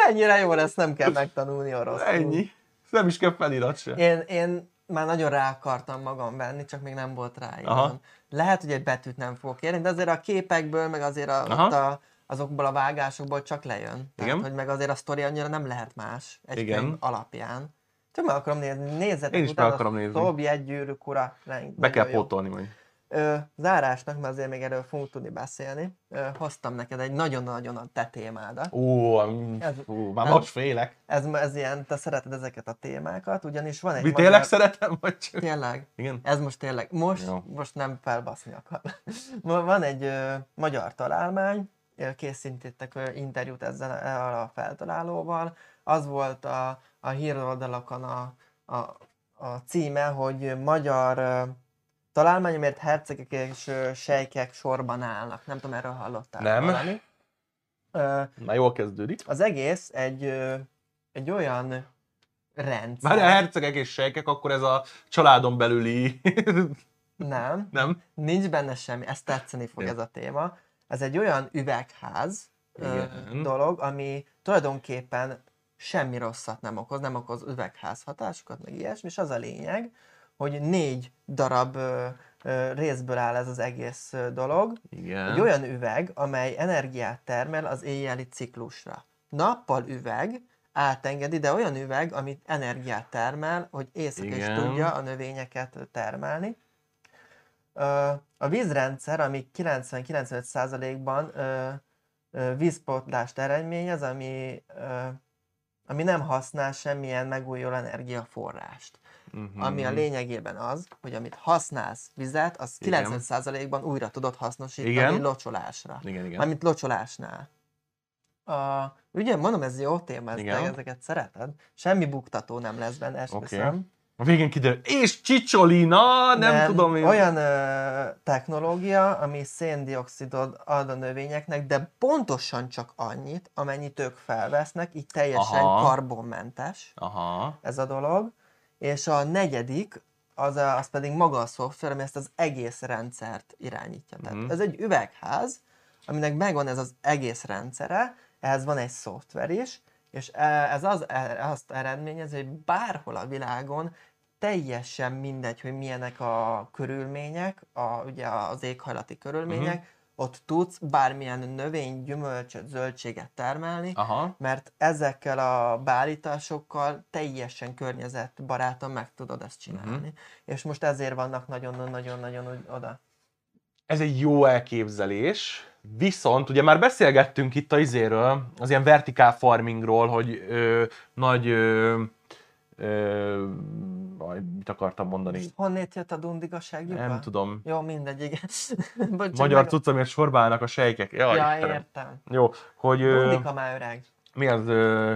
Mennyire jó lesz, nem kell megtanulni oroszul. Ennyi. Nem is kell felirat se. Én, én már nagyon rá akartam magam venni, csak még nem volt rá Aha. Lehet, hogy egy betűt nem fogok érni, de azért a képekből, meg azért a, Aha. ott a, azokból a vágásokból csak lejön. Tehát, Igen. hogy meg azért a sztori annyira nem lehet más egy Igen. könyv alapján. Csak meg akarom nézni, nézzetek Én is meg akarom nézni. Szovjet gyűrűk ura. Be kell pótolni majd. Ö, zárásnak, mert azért még erről fogunk tudni beszélni. Ö, hoztam neked egy nagyon-nagyon a te témádat. Ó, Ez- fú, már ez- most félek. Ez, ez ilyen, te szereted ezeket a témákat, ugyanis van egy Mi tényleg szeretem, vagy csak? Tényleg? Igen? Ez most tényleg, most, Jó. most nem felbaszni akar. Van egy ö, magyar találmány, készítettek ö, interjút ezzel a feltalálóval. Az volt a, a híroldalakon a, a, a címe, hogy magyar ö, találmány, amért hercegek és sejkek sorban állnak. Nem tudom, erről hallottál Nem. valami. Már jól kezdődik. az egész egy, egy olyan rendszer. Már a hercegek és sejkek, akkor ez a családon belüli... Nem, nem? Nincs benne semmi, ezt tetszeni fog Jó. ez a téma. Ez egy olyan üvegház Igen. dolog, ami tulajdonképpen semmi rosszat nem okoz, nem okoz üvegház hatásokat, meg ilyesmi, és az a lényeg, hogy négy darab ö, ö, részből áll ez az egész ö, dolog. Igen. Egy olyan üveg, amely energiát termel az éjjeli ciklusra. Nappal üveg átengedi, de olyan üveg, amit energiát termel, hogy éjszaka is tudja a növényeket termelni. Ö, A vízrendszer, ami 90-95%-ban ö, ö, vízpótlást eredményez, ami, ö, ami nem használ semmilyen megújuló energiaforrást. Mhm. Ami a lényegében az, hogy amit használsz vizet, az Igen. 90%-ban újra tudod hasznosítani Igen. locsolásra. Igen, igen. Mármint locsolásnál. A, ugye mondom, ez jó téma, ezt ezeket szereted. Semmi buktató nem lesz benne, esküszöm. A végén kiderül, és csicsolina, nem, tudom én. Olyan ö, technológia, ami széndiokszidot ad a növényeknek, de pontosan csak annyit, amennyit ők felvesznek, így teljesen Aha. karbonmentes Aha. ez a dolog. És a negyedik, az, a, az pedig maga a szoftver, ami ezt az egész rendszert irányítja. Tehát Mhm. ez egy üvegház, aminek megvan ez az egész rendszere, ehhez van egy szoftver is, és e- ez az, e- azt eredményez, hogy bárhol a világon teljesen mindegy, hogy milyenek a körülmények, a, ugye az éghajlati körülmények, Mhm. ott tudsz bármilyen növény, gyümölcsöt, zöldséget termelni, Aha. mert ezekkel a beállításokkal teljesen környezetbarátan meg tudod ezt csinálni. Mhm. És most ezért vannak nagyon-nagyon-nagyon oda. Ez egy jó elképzelés, viszont ugye már beszélgettünk itt a izéről, az ilyen vertikál farmingról, hogy ö, nagy ö, ö, aj, mit akartam mondani? Honnét jött a dundigaság lyuka? Nem tudom. Jó, mindegy, igen. Magyar meg- cucc, amiért sorba állnak a sejkek. Jaj, Ja, Istenem. értem. Jó, hogy ö, Dundika már öreg. mi az ö,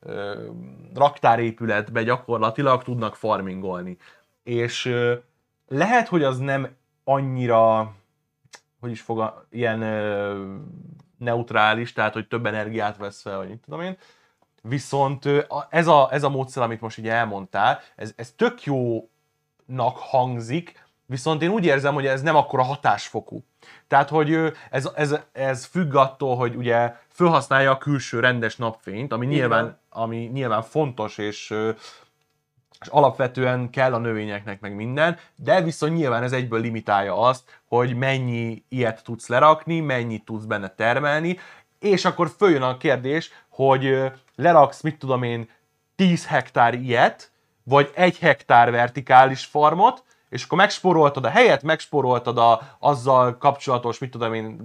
ö, raktárépületbe gyakorlatilag tudnak farmingolni. És ö, lehet, hogy az nem annyira, hogy is foga, ilyen ö, neutrális, tehát hogy több energiát vesz fel, vagy mit tudom én. Viszont a- ez a, ez a módszer, amit most így elmondtál, ez, ez tök jónak hangzik, viszont én úgy érzem, hogy ez nem akkora hatásfokú. Tehát, hogy ez, ez, ez függ attól, hogy ugye felhasználja a külső rendes napfényt, ami nyilván, ami nyilván fontos, és, és alapvetően kell a növényeknek meg minden, de viszont nyilván ez egyből limitálja azt, hogy mennyi ilyet tudsz lerakni, mennyit tudsz benne termelni, és akkor följön a kérdés, hogy leraksz, mit tudom én, 10 hektár ilyet, vagy egy hektár vertikális farmot, és akkor megspóroltad a helyet, megspóroltad a, azzal kapcsolatos, mit tudom én,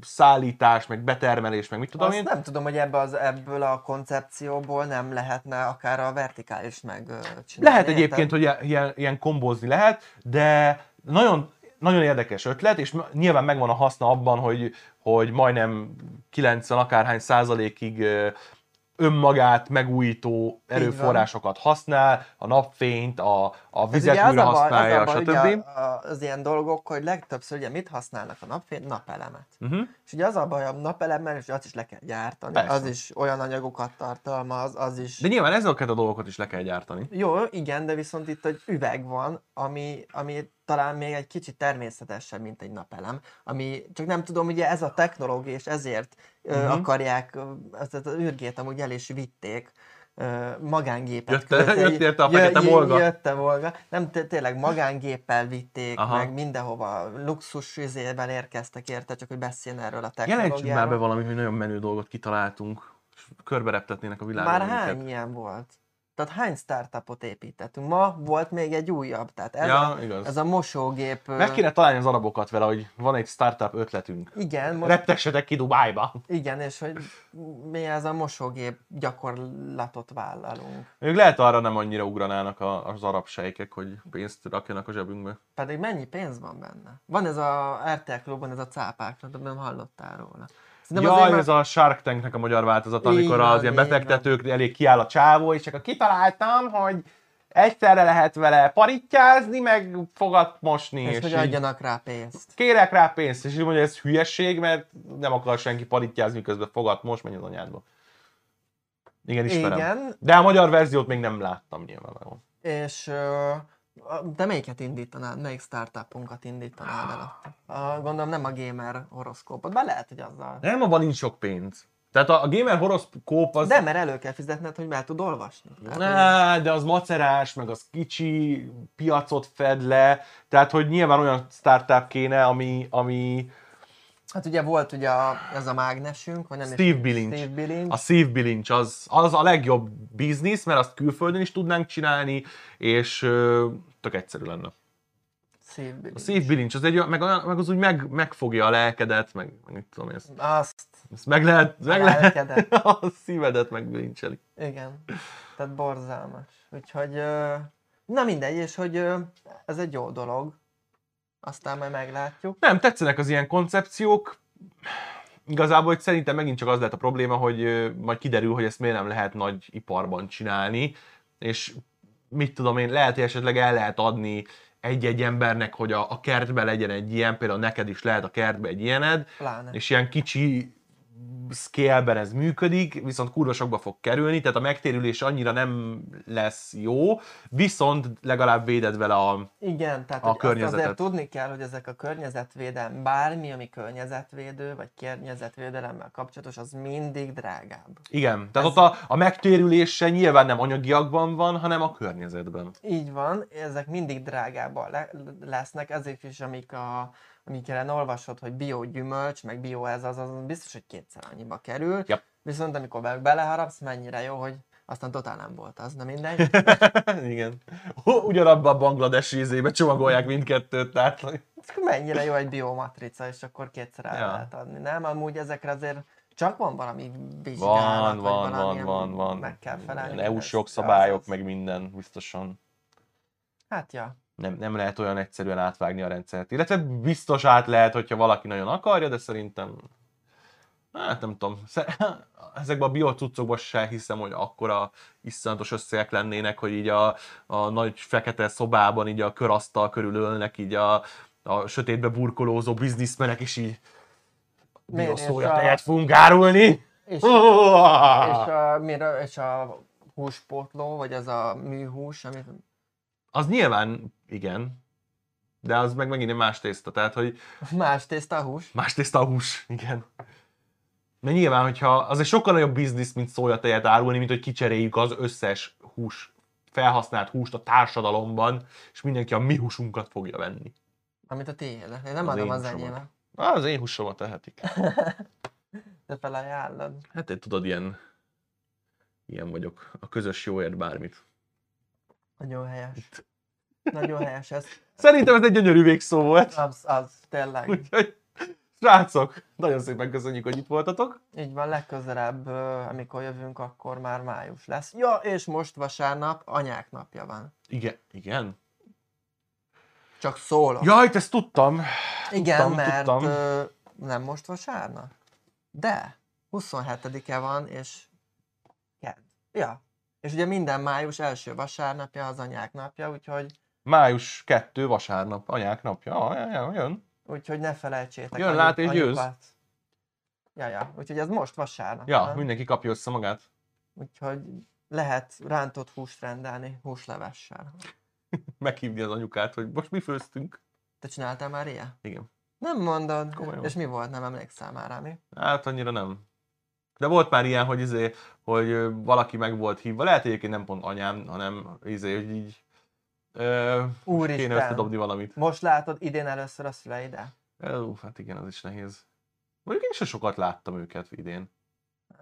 szállítás, meg betermelés, meg mit tudom Azt én. nem tudom, hogy ebből, az, ebből a koncepcióból nem lehetne akár a vertikális meg ö, csinálni. Lehet érted? egyébként, hogy ilyen- ilyen, kombózni lehet, de nagyon, nagyon érdekes ötlet, és nyilván megvan a haszna abban, hogy, hogy majdnem 90 akárhány százalékig önmagát megújító erőforrásokat használ, a napfényt, a, a Ez vizet ugye az újra használja, az a stb. ugye a- az ilyen dolgok, hogy legtöbbször ugye mit használnak a napfényt? Napelemet. Uh-huh. És ugye az a baj a napelemmel, és azt is le kell gyártani. Persze. Az is olyan anyagokat tartalmaz, az is... De nyilván ezeket a dolgokat is le kell gyártani. Jó, igen, de viszont itt egy üveg van, ami, ami talán még egy kicsit természetesebb, mint egy napelem, ami csak nem tudom, ugye ez a technológia, és ezért uh Mhm. akarják, ezt az űrgét amúgy el is vitték, magángépet. Jött- küldte, jött érte a fekete jö- Volga? Jött a Volga. Nem, té- tényleg magángéppel vitték, Aha. meg mindenhova luxus izében érkeztek érte, csak hogy beszéljen erről a Jelentsük technológiáról. már be valami, hogy nagyon menő dolgot kitaláltunk, és körbe reptetnének a világon. Már minket. hány ilyen volt? Tehát hány startupot építettünk? Ma volt még egy újabb, tehát ez, Ja, a, igaz. ez a mosógép... Meg kéne találni az arabokat vele, hogy van egy startup ötletünk. Igen, most, Reptessetek ki Dubájba. igen, és hogy mi ez a mosógép gyakorlatot vállalunk. Ők lehet arra nem annyira ugranának az arab sejkek, hogy pénzt rakjanak a zsebünkbe. Pedig mennyi pénz van benne? Van ez a RTL klubban ez a cápák, nem hallottál róla. Szerintem Jaj, azért ez a Shark Tanknek a magyar változata, Így amikor van, az ilyen így van. befektetők elég kiáll a csávó, és csak a kitaláltam, hogy egyszerre lehet vele parittyázni, meg fogat mosni, és, és, hogy így adjanak rá pénzt. kérek rá pénzt, és így mondja, ez hülyeség, mert nem akar senki parittyázni, közben fogat most, menj az anyádba. Igen, ismerem. Igen, De a magyar verziót még nem láttam nyilvánvalóan. és ö, de melyiket indítanád? Melyik startupunkat indítanád el? Gondolom nem a gamer horoszkópot, bár lehet, hogy azzal. Nem, abban nincs sok pénz. Tehát a, a gamer horoszkóp az... De mert elő kell fizetned, hogy be tud olvasni. Tehát, hogy- Á, de az macerás, meg az kicsi piacot fed le, tehát hogy nyilván olyan startup kéne, ami, ami Hát ugye volt ugye a, ez a mágnesünk, vagy nem Steve is, Bilincs. Steve Bilincs. a szívbilincs az, az a legjobb biznisz, mert azt külföldön is tudnánk csinálni, és tök egyszerű lenne. Steve A Bilincs. szívbilincs, az, egy, olyan- meg, meg az úgy meg, megfogja a lelkedet, meg, mit tudom én, ezt, Azt, ezt meg lehet, a meg lehet lelkedet. a szívedet megbilincseli. Igen. Tehát borzalmas. Úgyhogy, na mindegy, és hogy ez egy jó dolog. Aztán majd meglátjuk. Nem, tetszenek az ilyen koncepciók. Igazából hogy szerintem megint csak az lehet a probléma, hogy majd kiderül, hogy ezt miért nem lehet nagy iparban csinálni, és mit tudom én, lehet, hogy esetleg el lehet adni egy-egy embernek, hogy a, a kertben legyen egy ilyen, például neked is lehet a kertben egy ilyened, Pláne. és ilyen kicsi scale-ben ez működik, viszont kurva sokba fog kerülni, tehát a megtérülés annyira nem lesz jó, viszont legalább véded vele a... Igen, tehát a környezetet. azért tudni kell, hogy ezek a környezetvédelem, bármi, ami környezetvédő, vagy környezetvédelemmel kapcsolatos, az mindig drágább. Igen, tehát Ez- ott a, a megtérülése nyilván nem anyagiakban van, hanem a környezetben. Így van, ezek mindig drágábbak le- lesznek, ezek is, amik a, amikre olvasod, hogy bio gyümölcs, meg bio ez az, az biztos, hogy kétszer annyiba kerül. Yep. Viszont amikor be- beleharapsz, mennyire jó, hogy aztán totál nem volt az, na mindegy. Igen. Ugyanabban a bangladesi ízébe csomagolják mindkettőt, tehát... Mennyire jó egy biomatrica, és akkor kétszer el Ja. lehet adni, nem? Amúgy ezekre azért csak van valami Van, vizsgálat, van, van, valamilyen van, van. meg kell felelni. EU-s jogszabályok, meg minden, biztosan. Hát ja. Nem, nem lehet olyan egyszerűen átvágni a rendszert. Illetve biztos át lehet, hogyha valaki nagyon akarja, de szerintem Hát nem tudom, ezekben a biocuccokban se hiszem, hogy akkora iszonyatos összegek lennének, hogy így a, a nagy fekete szobában így a körasztal körül ölnek így a, a sötétbe burkolózó bizniszmenek, és így? És Bioszója a- tejet fogunk árulni. És, és, Ah! a, és a húspótló, vagy az a műhús, amit Az nyilván igen, de az meg megint egy más tészta, tehát hogy más tészta a hús. más tészta a hús, igen. Mert nyilván, hogyha az egy sokkal nagyobb biznisz, mint szójatejet árulni, mint hogy kicseréljük az összes hús, felhasznált húst a társadalomban, és mindenki a mi húsunkat fogja venni. Amit a tiéd. Én nem Az adom én az enyémet. Az én húsomat tehetik. De felajánlod. Hát te tudod, ilyen, ilyen vagyok. A közös jóért bármit. Nagyon helyes. Nagyon helyes ez. Szerintem ez egy gyönyörű végszó volt. Az, az, tényleg. Úgyhogy, srácok, nagyon szépen köszönjük, hogy itt voltatok. Így van, legközelebb, amikor jövünk, akkor már május lesz. Ja, és most vasárnap anyák napja van. Igen, igen. Csak szólok. Jaj, ezt tudtam. Igen, tudtam, mert tudtam. Ö, nem most vasárnap? De, 27-e van, és kedd. Ja. És ugye minden május első vasárnapja az anyák napja, úgyhogy, Május 2 vasárnap, anyák napja. Ah, jön. úgyhogy ne felejtsétek. Jön, lát és győz. Ja, ja. Úgyhogy ez most vasárnap. Ja, van. mindenki kapja össze magát. Úgyhogy lehet rántott húst rendelni húslevessel. Meghívni az anyukát, hogy most mi főztünk. Te csináltál már ilyen? Igen. Nem mondod. Komolyan. És mi volt? Nem emlékszel már rá, mi? Hát annyira nem. De volt már ilyen, hogy, izé, hogy valaki meg volt hívva. Lehet egyébként nem pont anyám, hanem izé, hogy így ö, Úristen. kéne összedobni valamit. Most látod idén először a szüleidet? Ó, hát igen, az is nehéz. Mondjuk én sem sokat láttam őket idén.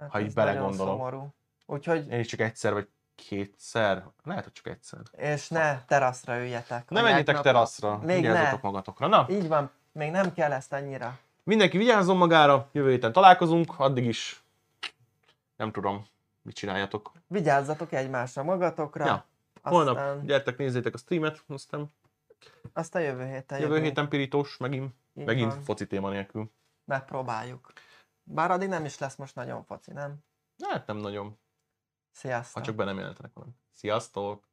Hát Ha így belegondolok. Szomorú. Úgyhogy, Én is csak egyszer vagy kétszer. Lehet, hogy csak egyszer. és ne teraszra üljetek. Ne menjetek nap- teraszra, Még vigyázzatok ne. magatokra. Na, Így van, még nem kell ezt annyira. mindenki vigyázzon magára, jövő héten találkozunk, addig is nem tudom, mit csináljatok. Vigyázzatok egymásra magatokra. Ja, Holnap Aztán, gyertek, nézzétek a streamet, aztán aztán jövő héten jövő jövünk. héten pirítós, megint, Így megint van. foci téma nélkül. Megpróbáljuk. Bár addig nem is lesz most nagyon foci, nem? Hát nem nagyon, Sziasztok! ha csak be nem jelentenek valami. Sziasztok!